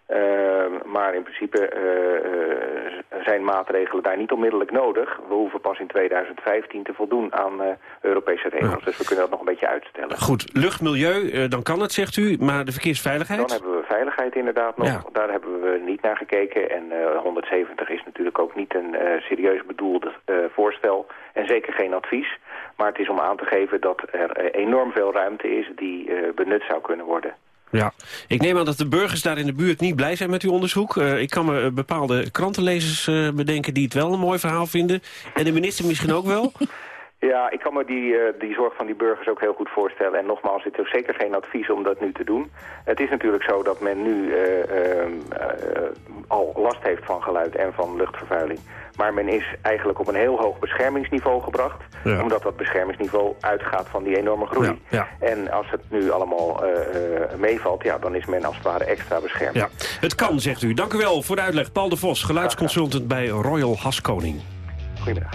[SPEAKER 26] Ehm, maar in principe eh, eh, zijn maatregelen daar niet onmiddellijk nodig. We hoeven pas in 2015 te voldoen aan eh, Europese regels. Dus we kunnen dat nog een beetje uitstellen.
[SPEAKER 2] Goed, lucht, milieu, eh, dan kan het, zegt u, maar de verkeersveiligheid?
[SPEAKER 26] Dan hebben we veiligheid inderdaad nog.
[SPEAKER 2] Ja.
[SPEAKER 26] Daar hebben we niet naar gekeken. En eh, 170 is natuurlijk ook niet een serieus bedoeld voorstel. En zeker geen advies. Maar het is om aan te geven dat er enorm veel ruimte is die benut zou kunnen worden.
[SPEAKER 2] Ja, ik neem aan dat de burgers daar in de buurt niet blij zijn met uw onderzoek. Eh, ik kan me eh, bepaalde krantenlezers eh, bedenken die het wel een mooi verhaal vinden. En de minister misschien ook wel.
[SPEAKER 26] Ja, ik kan me die, eh, die zorg van die burgers ook heel goed voorstellen. En nogmaals, het is zeker geen advies om dat nu te doen. Het is natuurlijk zo dat men nu eh, ehm, eh, al last heeft van geluid en van luchtvervuiling. Maar men is eigenlijk op een heel hoog beschermingsniveau gebracht.
[SPEAKER 2] Ja.
[SPEAKER 26] Omdat dat beschermingsniveau uitgaat van die enorme groei.
[SPEAKER 2] Ja,
[SPEAKER 26] En als het nu allemaal meevalt, ja, dan is men als het ware extra beschermd.
[SPEAKER 2] Ja, het kan, zegt u. Dank u wel voor de uitleg. Paul de Vos, geluidsconsultant bij Royal Haskoning.
[SPEAKER 26] Goedemiddag.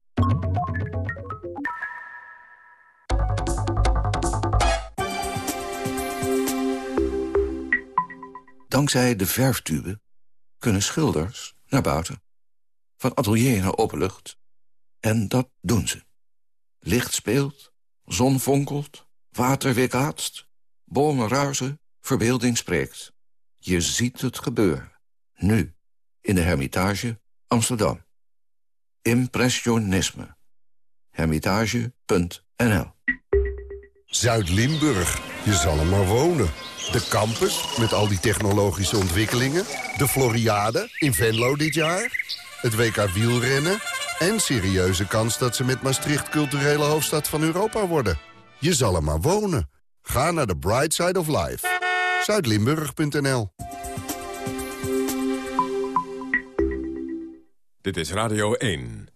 [SPEAKER 28] Dankzij de verftube kunnen schilders naar buiten. Van atelier naar openlucht. En dat doen ze. Licht speelt, zon fonkelt, water weerkaatst, bomen ruisen, verbeelding spreekt. Je ziet het gebeuren. Nu, in de Hermitage, Amsterdam. Impressionisme. Hermitage.nl
[SPEAKER 29] Zuid-Limburg, je zal er maar wonen. De campus, met al die technologische ontwikkelingen. De Floriade, in Venlo dit jaar. Het WK wielrennen. En serieuze kans dat ze met Maastricht culturele hoofdstad van Europa worden. Je zal er maar wonen. Ga naar de Bright Side of Life. Zuidlimburg.nl
[SPEAKER 1] Dit is Radio 1.